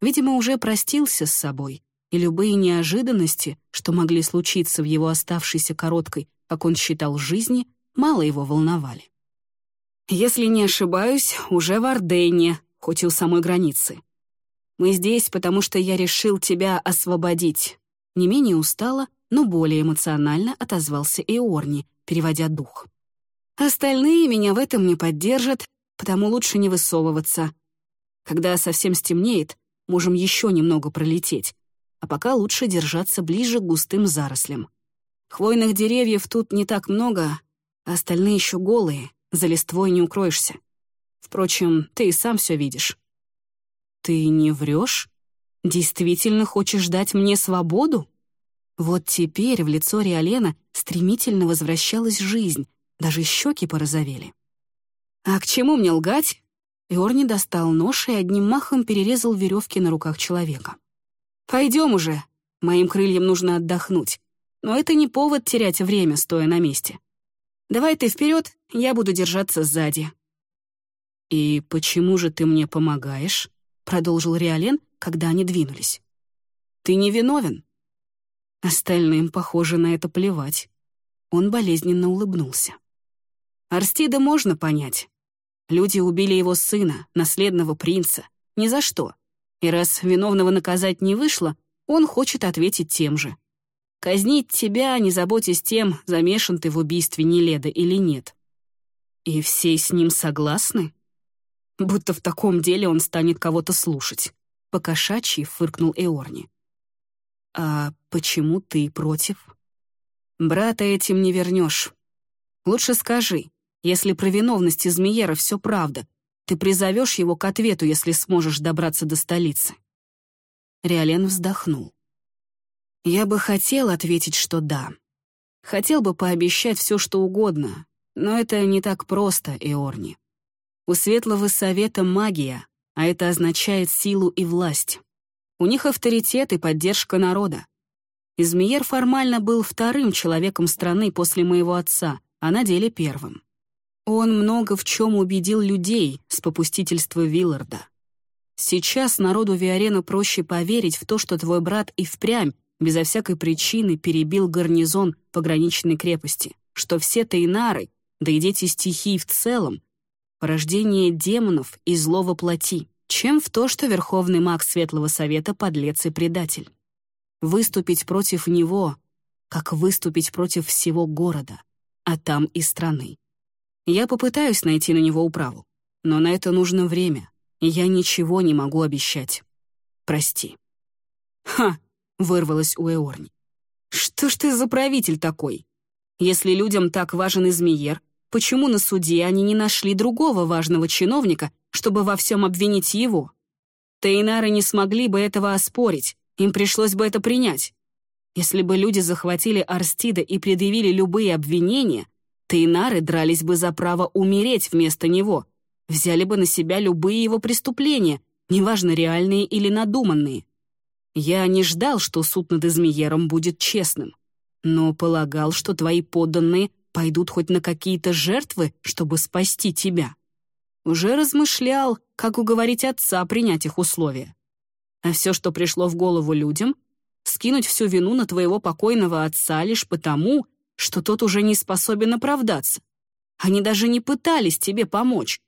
Видимо, уже простился с собой, и любые неожиданности, что могли случиться в его оставшейся короткой, как он считал, жизни, мало его волновали. «Если не ошибаюсь, уже в Ордене, хоть и у самой границы. Мы здесь, потому что я решил тебя освободить». Не менее устало, но более эмоционально отозвался Эорни, переводя дух. «Остальные меня в этом не поддержат, потому лучше не высовываться. Когда совсем стемнеет, можем еще немного пролететь, а пока лучше держаться ближе к густым зарослям. Хвойных деревьев тут не так много, а остальные еще голые, за листвой не укроешься. Впрочем, ты и сам все видишь. Ты не врешь? Действительно хочешь дать мне свободу? Вот теперь в лицо Риолена стремительно возвращалась жизнь, даже щеки порозовели. «А к чему мне лгать?» Иорни достал нож и одним махом перерезал веревки на руках человека. «Пойдем уже. Моим крыльям нужно отдохнуть. Но это не повод терять время, стоя на месте. Давай ты вперед, я буду держаться сзади». «И почему же ты мне помогаешь?» — продолжил Риолен, когда они двинулись. «Ты не виновен. Остальным, похоже, на это плевать. Он болезненно улыбнулся. Арстида можно понять. Люди убили его сына, наследного принца. Ни за что. И раз виновного наказать не вышло, он хочет ответить тем же. Казнить тебя, не заботясь тем, замешан ты в убийстве Неледа или нет. И все с ним согласны? Будто в таком деле он станет кого-то слушать. Покошачьи фыркнул Эорни. «А почему ты против?» «Брата этим не вернешь. Лучше скажи, если про виновность Измеера все правда, ты призовешь его к ответу, если сможешь добраться до столицы». Риолен вздохнул. «Я бы хотел ответить, что да. Хотел бы пообещать все, что угодно, но это не так просто, Эорни. У Светлого Совета магия, а это означает силу и власть. У них авторитет и поддержка народа. Измеер формально был вторым человеком страны после моего отца, а на деле первым. Он много в чем убедил людей с попустительства Вилларда. Сейчас народу Виарена проще поверить в то, что твой брат и впрямь, безо всякой причины, перебил гарнизон пограничной крепости, что все тайнары, да и дети стихий в целом, порождение демонов и злого плоти чем в то, что Верховный маг Светлого Совета — подлец и предатель. Выступить против него, как выступить против всего города, а там и страны. Я попытаюсь найти на него управу, но на это нужно время, и я ничего не могу обещать. Прости. «Ха!» — вырвалось у Эорни. «Что ж ты за правитель такой? Если людям так важен Измиер, почему на суде они не нашли другого важного чиновника, чтобы во всем обвинить его? Тейнары не смогли бы этого оспорить, им пришлось бы это принять. Если бы люди захватили Арстида и предъявили любые обвинения, Тейнары дрались бы за право умереть вместо него, взяли бы на себя любые его преступления, неважно, реальные или надуманные. Я не ждал, что суд над Измиером будет честным, но полагал, что твои подданные пойдут хоть на какие-то жертвы, чтобы спасти тебя. Уже размышлял, как уговорить отца принять их условия. А все, что пришло в голову людям, скинуть всю вину на твоего покойного отца лишь потому, что тот уже не способен оправдаться. Они даже не пытались тебе помочь.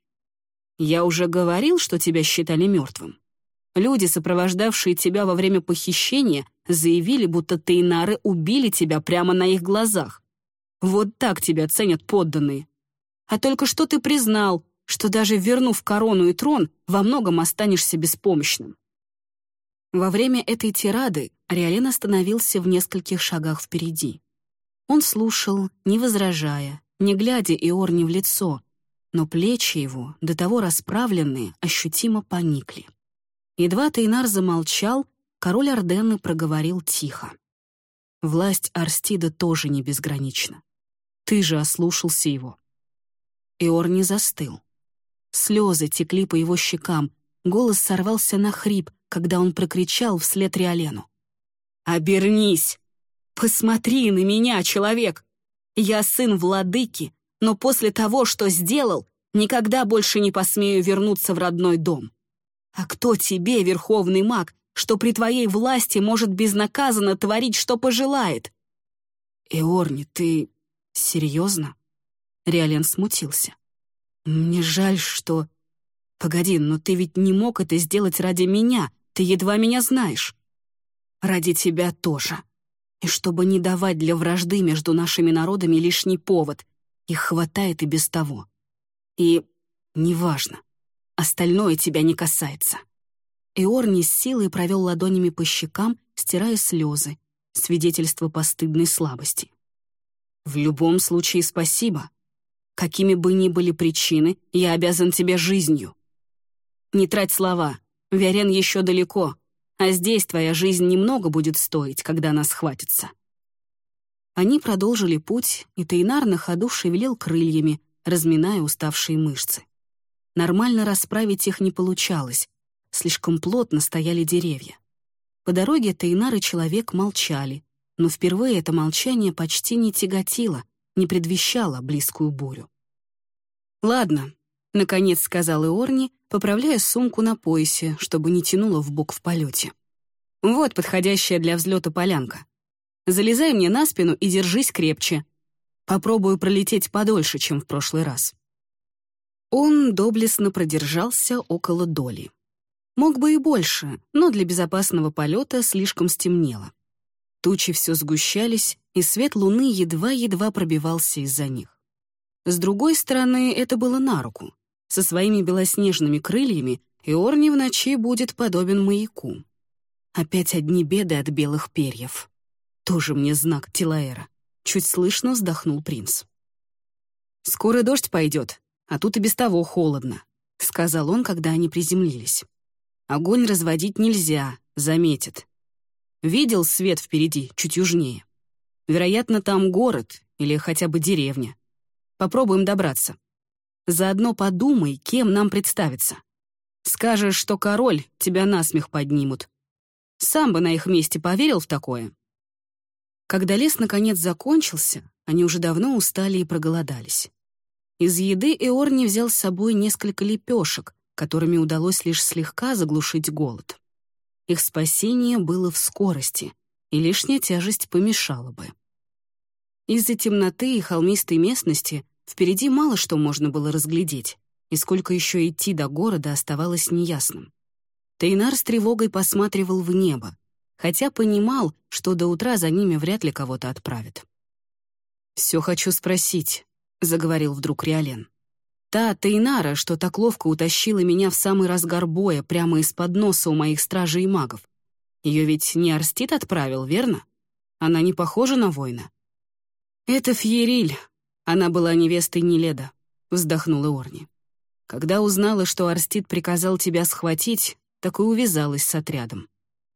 Я уже говорил, что тебя считали мертвым. Люди, сопровождавшие тебя во время похищения, заявили, будто Тейнары убили тебя прямо на их глазах. Вот так тебя ценят подданные. А только что ты признал, что даже вернув корону и трон, во многом останешься беспомощным. Во время этой тирады Риолен остановился в нескольких шагах впереди. Он слушал, не возражая, не глядя Иорни в лицо, но плечи его, до того расправленные, ощутимо поникли. Едва Тейнар замолчал, король Орденны проговорил тихо. «Власть Арстида тоже не безгранична. Ты же ослушался его». Иор не застыл. Слезы текли по его щекам, голос сорвался на хрип, когда он прокричал вслед Риолену. «Обернись! Посмотри на меня, человек! Я сын владыки, но после того, что сделал, никогда больше не посмею вернуться в родной дом. А кто тебе, верховный маг, что при твоей власти может безнаказанно творить, что пожелает?» «Эорни, ты серьезно?» Риолен смутился. «Мне жаль, что...» «Погоди, но ты ведь не мог это сделать ради меня, ты едва меня знаешь. Ради тебя тоже. И чтобы не давать для вражды между нашими народами лишний повод, их хватает и без того. И неважно, остальное тебя не касается». Эорни с силой провел ладонями по щекам, стирая слезы, свидетельство постыдной слабости. «В любом случае спасибо. Какими бы ни были причины, я обязан тебе жизнью. Не трать слова, Верен еще далеко, а здесь твоя жизнь немного будет стоить, когда нас схватится». Они продолжили путь, и Тейнар на ходу шевелил крыльями, разминая уставшие мышцы. Нормально расправить их не получалось, слишком плотно стояли деревья. По дороге Тейнар и человек молчали, но впервые это молчание почти не тяготило, не предвещало близкую бурю. «Ладно», — наконец сказал Иорни, поправляя сумку на поясе, чтобы не тянуло в бок в полете. «Вот подходящая для взлета полянка. Залезай мне на спину и держись крепче. Попробую пролететь подольше, чем в прошлый раз». Он доблестно продержался около доли. Мог бы и больше, но для безопасного полета слишком стемнело. Тучи все сгущались, и свет луны едва-едва пробивался из-за них. С другой стороны, это было на руку. Со своими белоснежными крыльями Иорни в ночи будет подобен маяку. Опять одни беды от белых перьев. Тоже мне знак Тилаэра. Чуть слышно вздохнул принц. «Скоро дождь пойдет, а тут и без того холодно», — сказал он, когда они приземлились. «Огонь разводить нельзя, заметит. Видел свет впереди, чуть южнее. Вероятно, там город или хотя бы деревня. Попробуем добраться. Заодно подумай, кем нам представиться. Скажешь, что король, тебя насмех поднимут. Сам бы на их месте поверил в такое. Когда лес наконец закончился, они уже давно устали и проголодались. Из еды Эорни взял с собой несколько лепешек, которыми удалось лишь слегка заглушить голод. Их спасение было в скорости, и лишняя тяжесть помешала бы. Из-за темноты и холмистой местности Впереди мало что можно было разглядеть, и сколько еще идти до города оставалось неясным. Тейнар с тревогой посматривал в небо, хотя понимал, что до утра за ними вряд ли кого-то отправят. «Все хочу спросить», — заговорил вдруг Риолен. «Та Тейнара, что так ловко утащила меня в самый разгар боя прямо из-под носа у моих стражей и магов. Ее ведь не Арстит отправил, верно? Она не похожа на воина». «Это Фьериль. Она была невестой Неледа», — вздохнула Орни. «Когда узнала, что Арстит приказал тебя схватить, так и увязалась с отрядом.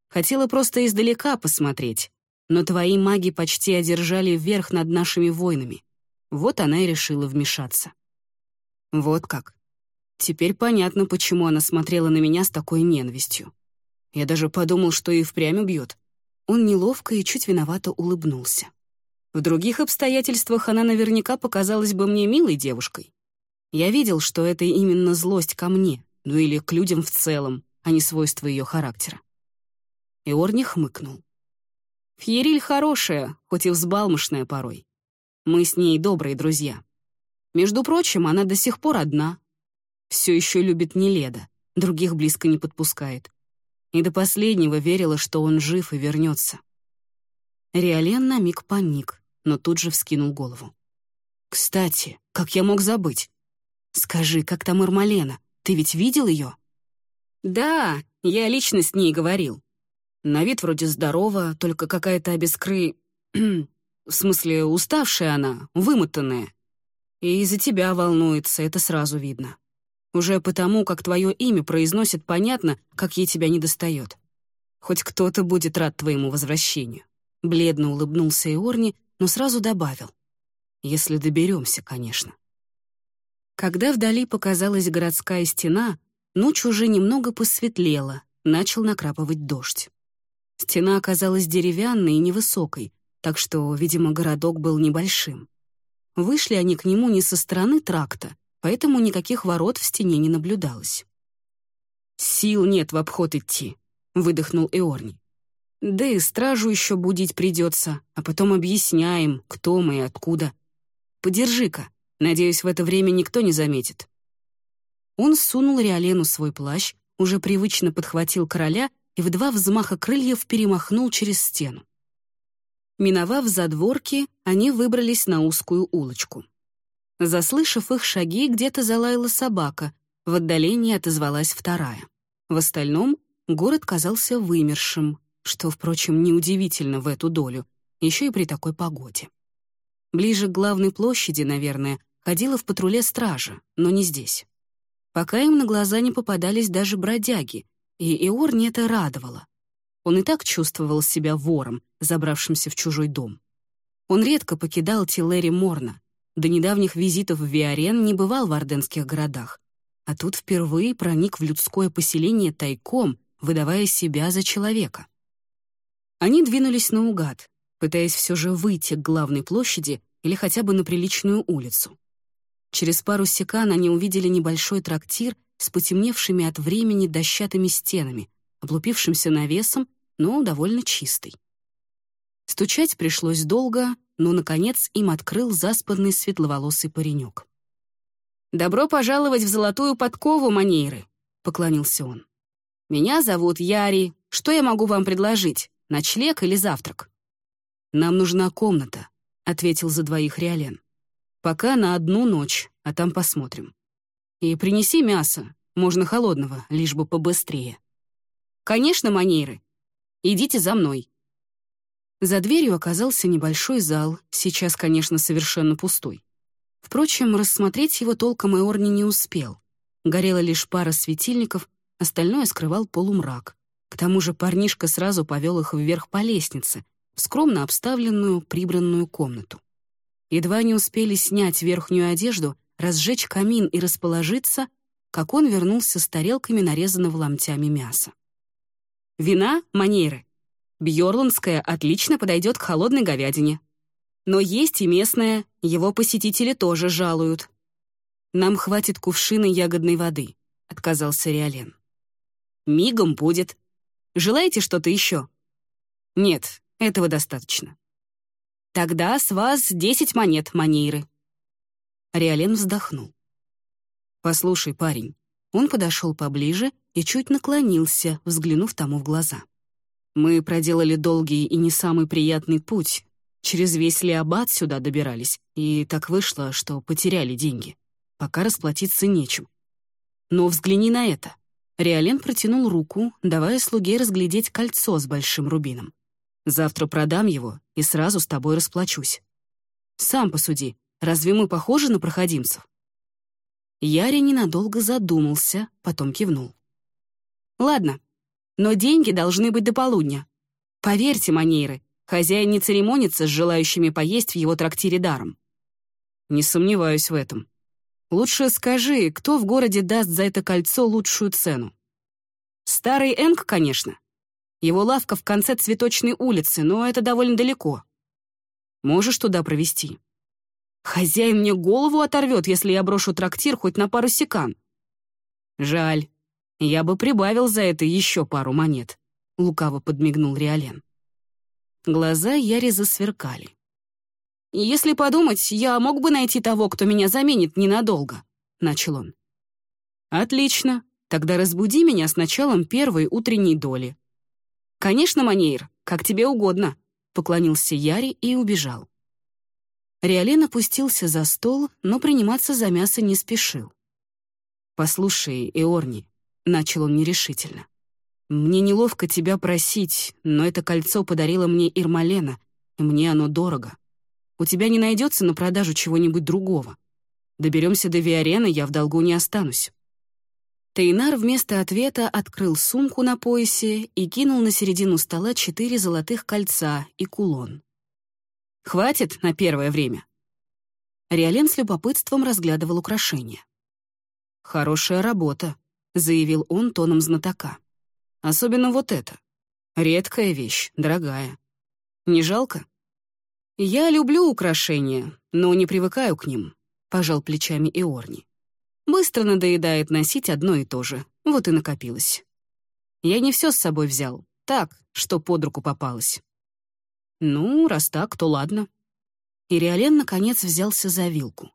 Хотела просто издалека посмотреть, но твои маги почти одержали верх над нашими воинами. Вот она и решила вмешаться». «Вот как. Теперь понятно, почему она смотрела на меня с такой ненавистью. Я даже подумал, что и впрямь убьет. Он неловко и чуть виновато улыбнулся. В других обстоятельствах она наверняка показалась бы мне милой девушкой. Я видел, что это именно злость ко мне, ну или к людям в целом, а не свойство ее характера. Иор хмыкнул. Фьериль хорошая, хоть и взбалмошная порой. Мы с ней добрые друзья. Между прочим, она до сих пор одна. Все еще любит Неледа, других близко не подпускает и до последнего верила, что он жив и вернется. Риолен на миг паник, но тут же вскинул голову. «Кстати, как я мог забыть? Скажи, как там Ирмалена? Ты ведь видел ее?» «Да, я лично с ней говорил. На вид вроде здорова, только какая-то обескры... В смысле, уставшая она, вымотанная. И из-за тебя волнуется, это сразу видно. Уже потому, как твое имя произносит, понятно, как ей тебя недостает. Хоть кто-то будет рад твоему возвращению. Бледно улыбнулся Иорни, но сразу добавил. Если доберемся, конечно. Когда вдали показалась городская стена, ночь уже немного посветлела, начал накрапывать дождь. Стена оказалась деревянной и невысокой, так что, видимо, городок был небольшим. Вышли они к нему не со стороны тракта, поэтому никаких ворот в стене не наблюдалось. «Сил нет в обход идти», — выдохнул Эорни. «Да и стражу еще будить придется, а потом объясняем, кто мы и откуда. Подержи-ка, надеюсь, в это время никто не заметит». Он сунул Риолену свой плащ, уже привычно подхватил короля и в два взмаха крыльев перемахнул через стену. Миновав задворки, они выбрались на узкую улочку. Заслышав их шаги, где-то залаяла собака, в отдалении отозвалась вторая. В остальном город казался вымершим, что, впрочем, неудивительно в эту долю, еще и при такой погоде. Ближе к главной площади, наверное, ходила в патруле стража, но не здесь. Пока им на глаза не попадались даже бродяги, и Иор не это радовало. Он и так чувствовал себя вором, забравшимся в чужой дом. Он редко покидал Тилери Морна, до недавних визитов в Виарен не бывал в орденских городах, а тут впервые проник в людское поселение тайком, выдавая себя за человека. Они двинулись наугад, пытаясь все же выйти к главной площади или хотя бы на приличную улицу. Через пару секан они увидели небольшой трактир с потемневшими от времени дощатыми стенами, облупившимся навесом, но довольно чистый. Стучать пришлось долго, но, наконец, им открыл заспанный светловолосый паренек. «Добро пожаловать в золотую подкову, манейры!» — поклонился он. «Меня зовут Яри. Что я могу вам предложить? Ночлег или завтрак?» «Нам нужна комната», — ответил за двоих Риолен. «Пока на одну ночь, а там посмотрим. И принеси мясо, можно холодного, лишь бы побыстрее». «Конечно, манейры. Идите за мной». За дверью оказался небольшой зал, сейчас, конечно, совершенно пустой. Впрочем, рассмотреть его толком Эорни не успел. Горела лишь пара светильников, остальное скрывал полумрак. К тому же парнишка сразу повел их вверх по лестнице, в скромно обставленную, прибранную комнату. Едва не успели снять верхнюю одежду, разжечь камин и расположиться, как он вернулся с тарелками нарезанного ломтями мяса. «Вина, манеры?» Бьорландская отлично подойдет к холодной говядине. Но есть и местная, его посетители тоже жалуют. «Нам хватит кувшина ягодной воды», — отказался Риолен. «Мигом будет. Желаете что-то еще?» «Нет, этого достаточно». «Тогда с вас десять монет, манейры». Риолен вздохнул. «Послушай, парень». Он подошел поближе и чуть наклонился, взглянув тому в глаза. Мы проделали долгий и не самый приятный путь. Через весь Леобат сюда добирались, и так вышло, что потеряли деньги. Пока расплатиться нечем. Но взгляни на это. Риолен протянул руку, давая слуге разглядеть кольцо с большим рубином. Завтра продам его и сразу с тобой расплачусь. Сам посуди, разве мы похожи на проходимцев?» Яри ненадолго задумался, потом кивнул. «Ладно, но деньги должны быть до полудня. Поверьте, манейры, хозяин не церемонится с желающими поесть в его трактире даром». «Не сомневаюсь в этом. Лучше скажи, кто в городе даст за это кольцо лучшую цену?» «Старый Энг, конечно. Его лавка в конце цветочной улицы, но это довольно далеко. Можешь туда провести?» «Хозяин мне голову оторвет, если я брошу трактир хоть на пару секан». «Жаль. Я бы прибавил за это еще пару монет», — лукаво подмигнул Риолен. Глаза Яри засверкали. «Если подумать, я мог бы найти того, кто меня заменит ненадолго», — начал он. «Отлично. Тогда разбуди меня с началом первой утренней доли». «Конечно, Манейр, как тебе угодно», — поклонился Яри и убежал. Риолен опустился за стол, но приниматься за мясо не спешил. «Послушай, Эорни», — начал он нерешительно, «мне неловко тебя просить, но это кольцо подарила мне Ирмалена, и мне оно дорого. У тебя не найдется на продажу чего-нибудь другого. Доберемся до Виарены, я в долгу не останусь». Тейнар вместо ответа открыл сумку на поясе и кинул на середину стола четыре золотых кольца и кулон. «Хватит на первое время?» Риолен с любопытством разглядывал украшения. «Хорошая работа», — заявил он тоном знатока. «Особенно вот это. Редкая вещь, дорогая. Не жалко?» «Я люблю украшения, но не привыкаю к ним», — пожал плечами Иорни. «Быстро надоедает носить одно и то же, вот и накопилось. Я не все с собой взял, так, что под руку попалось». «Ну, раз так, то ладно». И Риолен, наконец, взялся за вилку.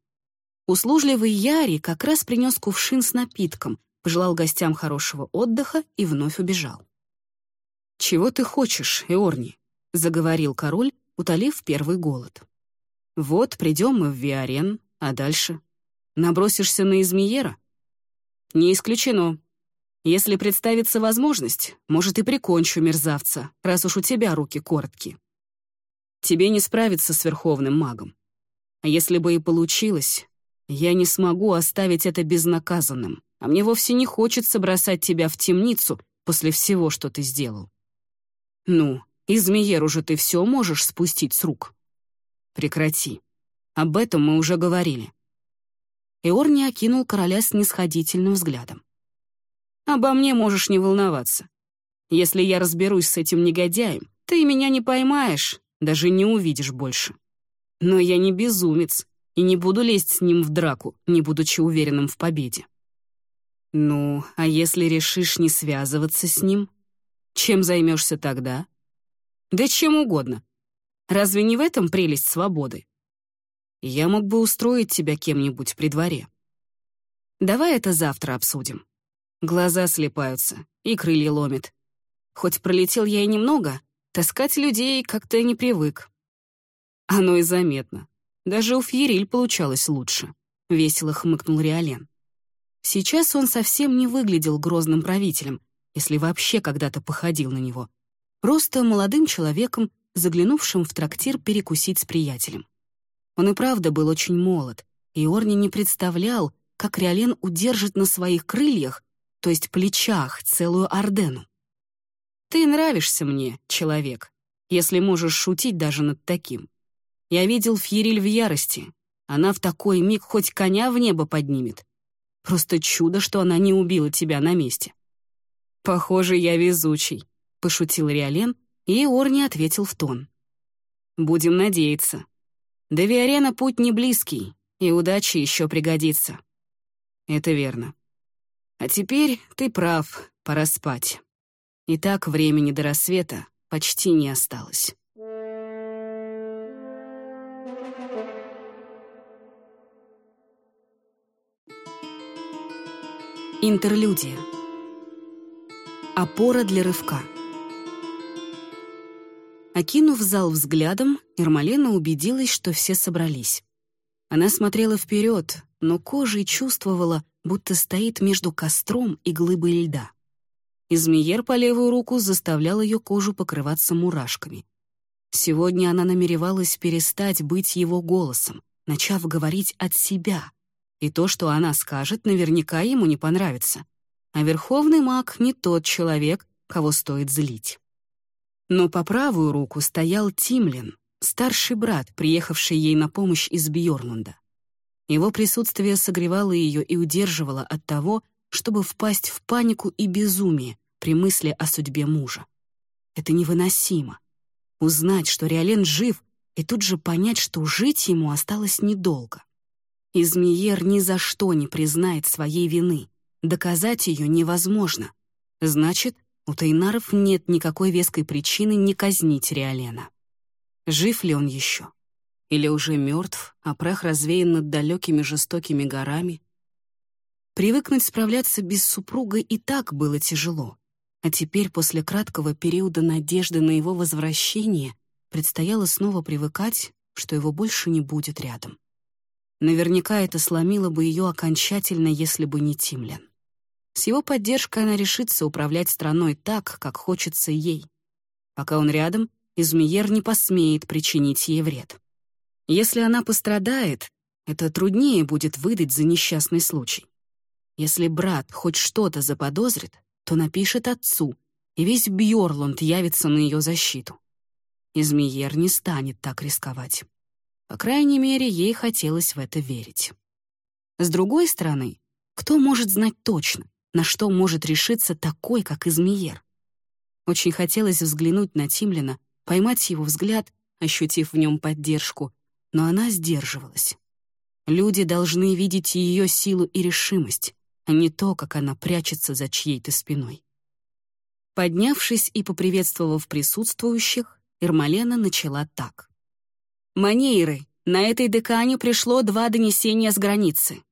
Услужливый Яри как раз принес кувшин с напитком, пожелал гостям хорошего отдыха и вновь убежал. «Чего ты хочешь, Эорни?» — заговорил король, утолив первый голод. «Вот, придем мы в Виарен, а дальше? Набросишься на Измиера?» «Не исключено. Если представится возможность, может, и прикончу мерзавца, раз уж у тебя руки короткие. Тебе не справиться с верховным магом. А если бы и получилось, я не смогу оставить это безнаказанным, а мне вовсе не хочется бросать тебя в темницу после всего, что ты сделал. Ну, Измееру же ты все можешь спустить с рук. Прекрати. Об этом мы уже говорили. Эорни окинул короля с нисходительным взглядом. «Обо мне можешь не волноваться. Если я разберусь с этим негодяем, ты меня не поймаешь, даже не увидишь больше. Но я не безумец и не буду лезть с ним в драку, не будучи уверенным в победе. Ну, а если решишь не связываться с ним, чем займешься тогда? Да чем угодно. Разве не в этом прелесть свободы? Я мог бы устроить тебя кем-нибудь при дворе. Давай это завтра обсудим. Глаза слепаются, и крылья ломит. Хоть пролетел я и немного, таскать людей как-то не привык. Оно и заметно. Даже у Фьериль получалось лучше. Весело хмыкнул Риолен. Сейчас он совсем не выглядел грозным правителем, если вообще когда-то походил на него — Просто молодым человеком, заглянувшим в трактир перекусить с приятелем. Он и правда был очень молод, и Орни не представлял, как Риолен удержит на своих крыльях, то есть плечах, целую Ордену. «Ты нравишься мне, человек, если можешь шутить даже над таким. Я видел Фьериль в ярости. Она в такой миг хоть коня в небо поднимет. Просто чудо, что она не убила тебя на месте. Похоже, я везучий пошутил Риолен, и Орни ответил в тон. «Будем надеяться. До Виарена путь не близкий, и удача еще пригодится». «Это верно. А теперь ты прав, пора спать. И так времени до рассвета почти не осталось». Интерлюдия. Опора для рывка. Окинув зал взглядом, Ермолена убедилась, что все собрались. Она смотрела вперед, но кожей чувствовала, будто стоит между костром и глыбой льда. Измеер по левую руку заставлял ее кожу покрываться мурашками. Сегодня она намеревалась перестать быть его голосом, начав говорить от себя. И то, что она скажет, наверняка ему не понравится. А верховный маг не тот человек, кого стоит злить. Но по правую руку стоял Тимлин, старший брат, приехавший ей на помощь из Бьорланда. Его присутствие согревало ее и удерживало от того, чтобы впасть в панику и безумие при мысли о судьбе мужа. Это невыносимо. Узнать, что Риолен жив, и тут же понять, что жить ему осталось недолго. Измиер ни за что не признает своей вины. Доказать ее невозможно. Значит, у Тайнаров нет никакой веской причины не казнить Риолена. Жив ли он еще? Или уже мертв, а прах развеян над далекими жестокими горами? Привыкнуть справляться без супруга и так было тяжело. А теперь, после краткого периода надежды на его возвращение, предстояло снова привыкать, что его больше не будет рядом. Наверняка это сломило бы ее окончательно, если бы не Тимлен. С его поддержкой она решится управлять страной так, как хочется ей. Пока он рядом, Измиер не посмеет причинить ей вред. Если она пострадает, это труднее будет выдать за несчастный случай. Если брат хоть что-то заподозрит, то напишет отцу, и весь Бьорланд явится на ее защиту. Измиер не станет так рисковать. По крайней мере, ей хотелось в это верить. С другой стороны, кто может знать точно, на что может решиться такой, как Измиер? Очень хотелось взглянуть на Тимлина поймать его взгляд, ощутив в нем поддержку, но она сдерживалась. Люди должны видеть ее силу и решимость, а не то, как она прячется за чьей-то спиной. Поднявшись и поприветствовав присутствующих, Ирмалена начала так. «Манейры, на этой декане пришло два донесения с границы.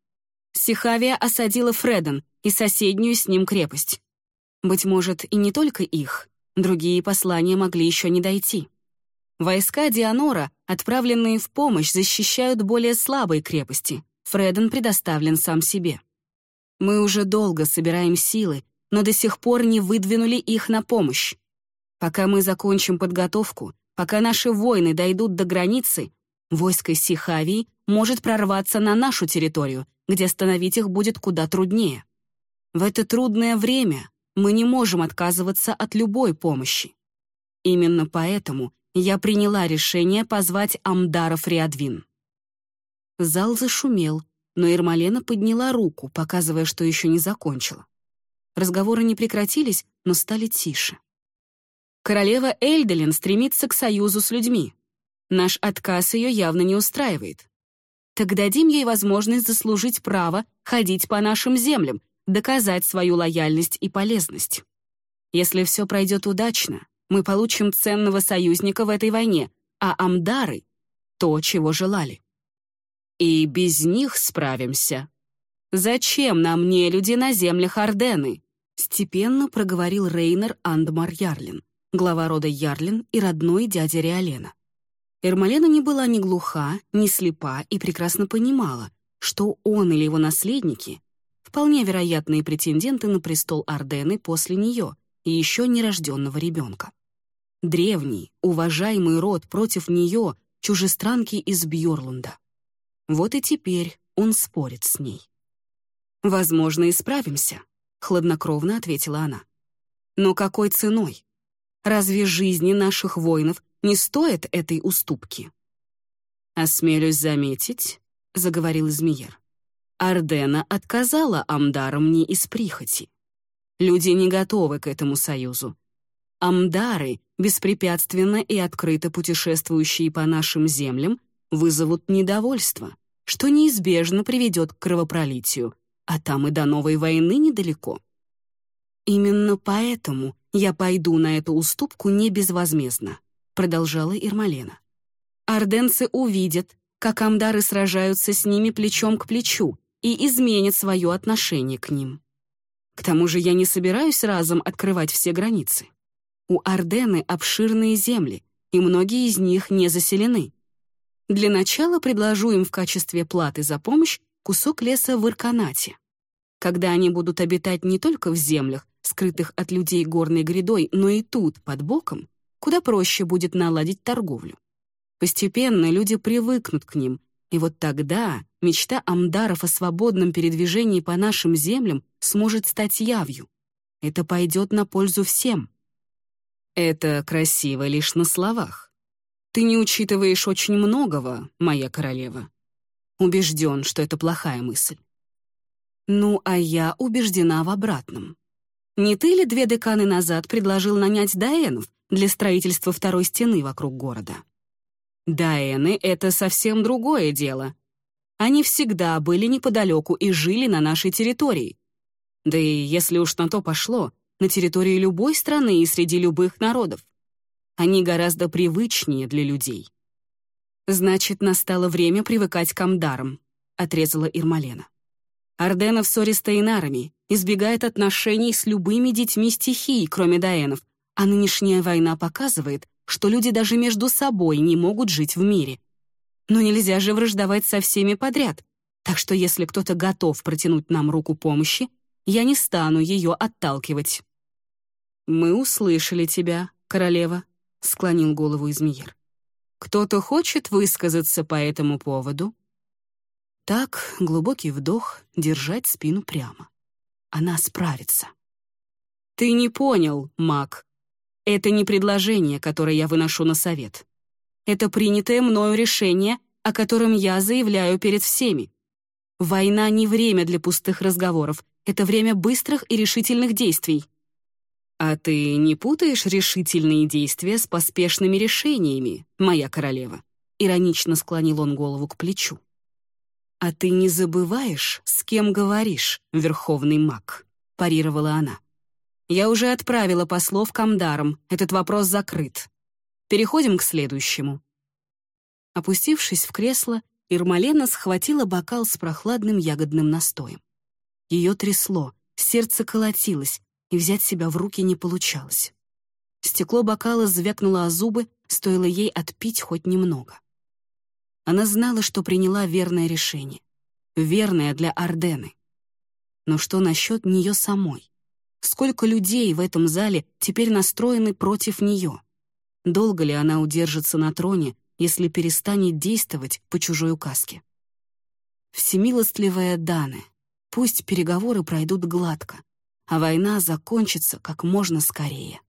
Сихавия осадила Фреден и соседнюю с ним крепость. Быть может, и не только их, Другие послания могли еще не дойти. Войска Дианора, отправленные в помощь, защищают более слабые крепости. Фреден предоставлен сам себе. Мы уже долго собираем силы, но до сих пор не выдвинули их на помощь. Пока мы закончим подготовку, пока наши воины дойдут до границы, войско Сихавии может прорваться на нашу территорию, где остановить их будет куда труднее. В это трудное время мы не можем отказываться от любой помощи. Именно поэтому я приняла решение позвать Амдаров Риадвин. Зал зашумел, но Ирмалена подняла руку, показывая, что еще не закончила. Разговоры не прекратились, но стали тише. Королева Эльделин стремится к союзу с людьми. Наш отказ ее явно не устраивает. Так дадим ей возможность заслужить право ходить по нашим землям, доказать свою лояльность и полезность. Если все пройдет удачно, мы получим ценного союзника в этой войне, а Амдары — то, чего желали. И без них справимся. Зачем нам не люди на землях Ордены? Степенно проговорил Рейнер Андмар Ярлин, глава рода Ярлин и родной дядя Риолена. Эрмалена не была ни глуха, ни слепа и прекрасно понимала, что он или его наследники вполне вероятные претенденты на престол Ордены после нее и еще нерожденного ребенка. Древний, уважаемый род против нее, чужестранки из Бьорлунда. Вот и теперь он спорит с ней. «Возможно, и справимся», — хладнокровно ответила она. «Но какой ценой? Разве жизни наших воинов не стоят этой уступки?» «Осмелюсь заметить», — заговорил Змеер, Ардена отказала Амдарам не из прихоти. Люди не готовы к этому союзу. Амдары, беспрепятственно и открыто путешествующие по нашим землям, вызовут недовольство, что неизбежно приведет к кровопролитию, а там и до новой войны недалеко. «Именно поэтому я пойду на эту уступку не безвозмездно», продолжала Ирмалена. «Орденцы увидят, как амдары сражаются с ними плечом к плечу, и изменит свое отношение к ним. К тому же я не собираюсь разом открывать все границы. У Ордены обширные земли, и многие из них не заселены. Для начала предложу им в качестве платы за помощь кусок леса в Ирканате. Когда они будут обитать не только в землях, скрытых от людей горной грядой, но и тут, под боком, куда проще будет наладить торговлю. Постепенно люди привыкнут к ним, и вот тогда мечта амдаров о свободном передвижении по нашим землям сможет стать явью. Это пойдет на пользу всем. Это красиво лишь на словах. Ты не учитываешь очень многого, моя королева. Убежден, что это плохая мысль. Ну, а я убеждена в обратном. Не ты ли две деканы назад предложил нанять даэнов для строительства второй стены вокруг города? Даэны — это совсем другое дело. Они всегда были неподалеку и жили на нашей территории. Да и если уж на то пошло, на территории любой страны и среди любых народов. Они гораздо привычнее для людей. «Значит, настало время привыкать к амдарам», — отрезала Ирмалена. Ардена в ссоре с Тейнарами, избегает отношений с любыми детьми стихий, кроме Даэнов, а нынешняя война показывает, что люди даже между собой не могут жить в мире. Но нельзя же враждовать со всеми подряд, так что если кто-то готов протянуть нам руку помощи, я не стану ее отталкивать. «Мы услышали тебя, королева», — склонил голову Измиер. «Кто-то хочет высказаться по этому поводу?» Так, глубокий вдох, держать спину прямо. Она справится. «Ты не понял, маг. Это не предложение, которое я выношу на совет. Это принятое мною решение, о котором я заявляю перед всеми. Война не время для пустых разговоров, это время быстрых и решительных действий. А ты не путаешь решительные действия с поспешными решениями, моя королева? Иронично склонил он голову к плечу. А ты не забываешь, с кем говоришь, верховный маг, парировала она. Я уже отправила послов к Амдарам, этот вопрос закрыт. Переходим к следующему. Опустившись в кресло, Ирмалена схватила бокал с прохладным ягодным настоем. Ее трясло, сердце колотилось, и взять себя в руки не получалось. Стекло бокала звякнуло о зубы, стоило ей отпить хоть немного. Она знала, что приняла верное решение. Верное для Ордены. Но что насчет нее самой? Сколько людей в этом зале теперь настроены против нее? Долго ли она удержится на троне, если перестанет действовать по чужой указке? Всемилостливая Даны, Пусть переговоры пройдут гладко, а война закончится как можно скорее.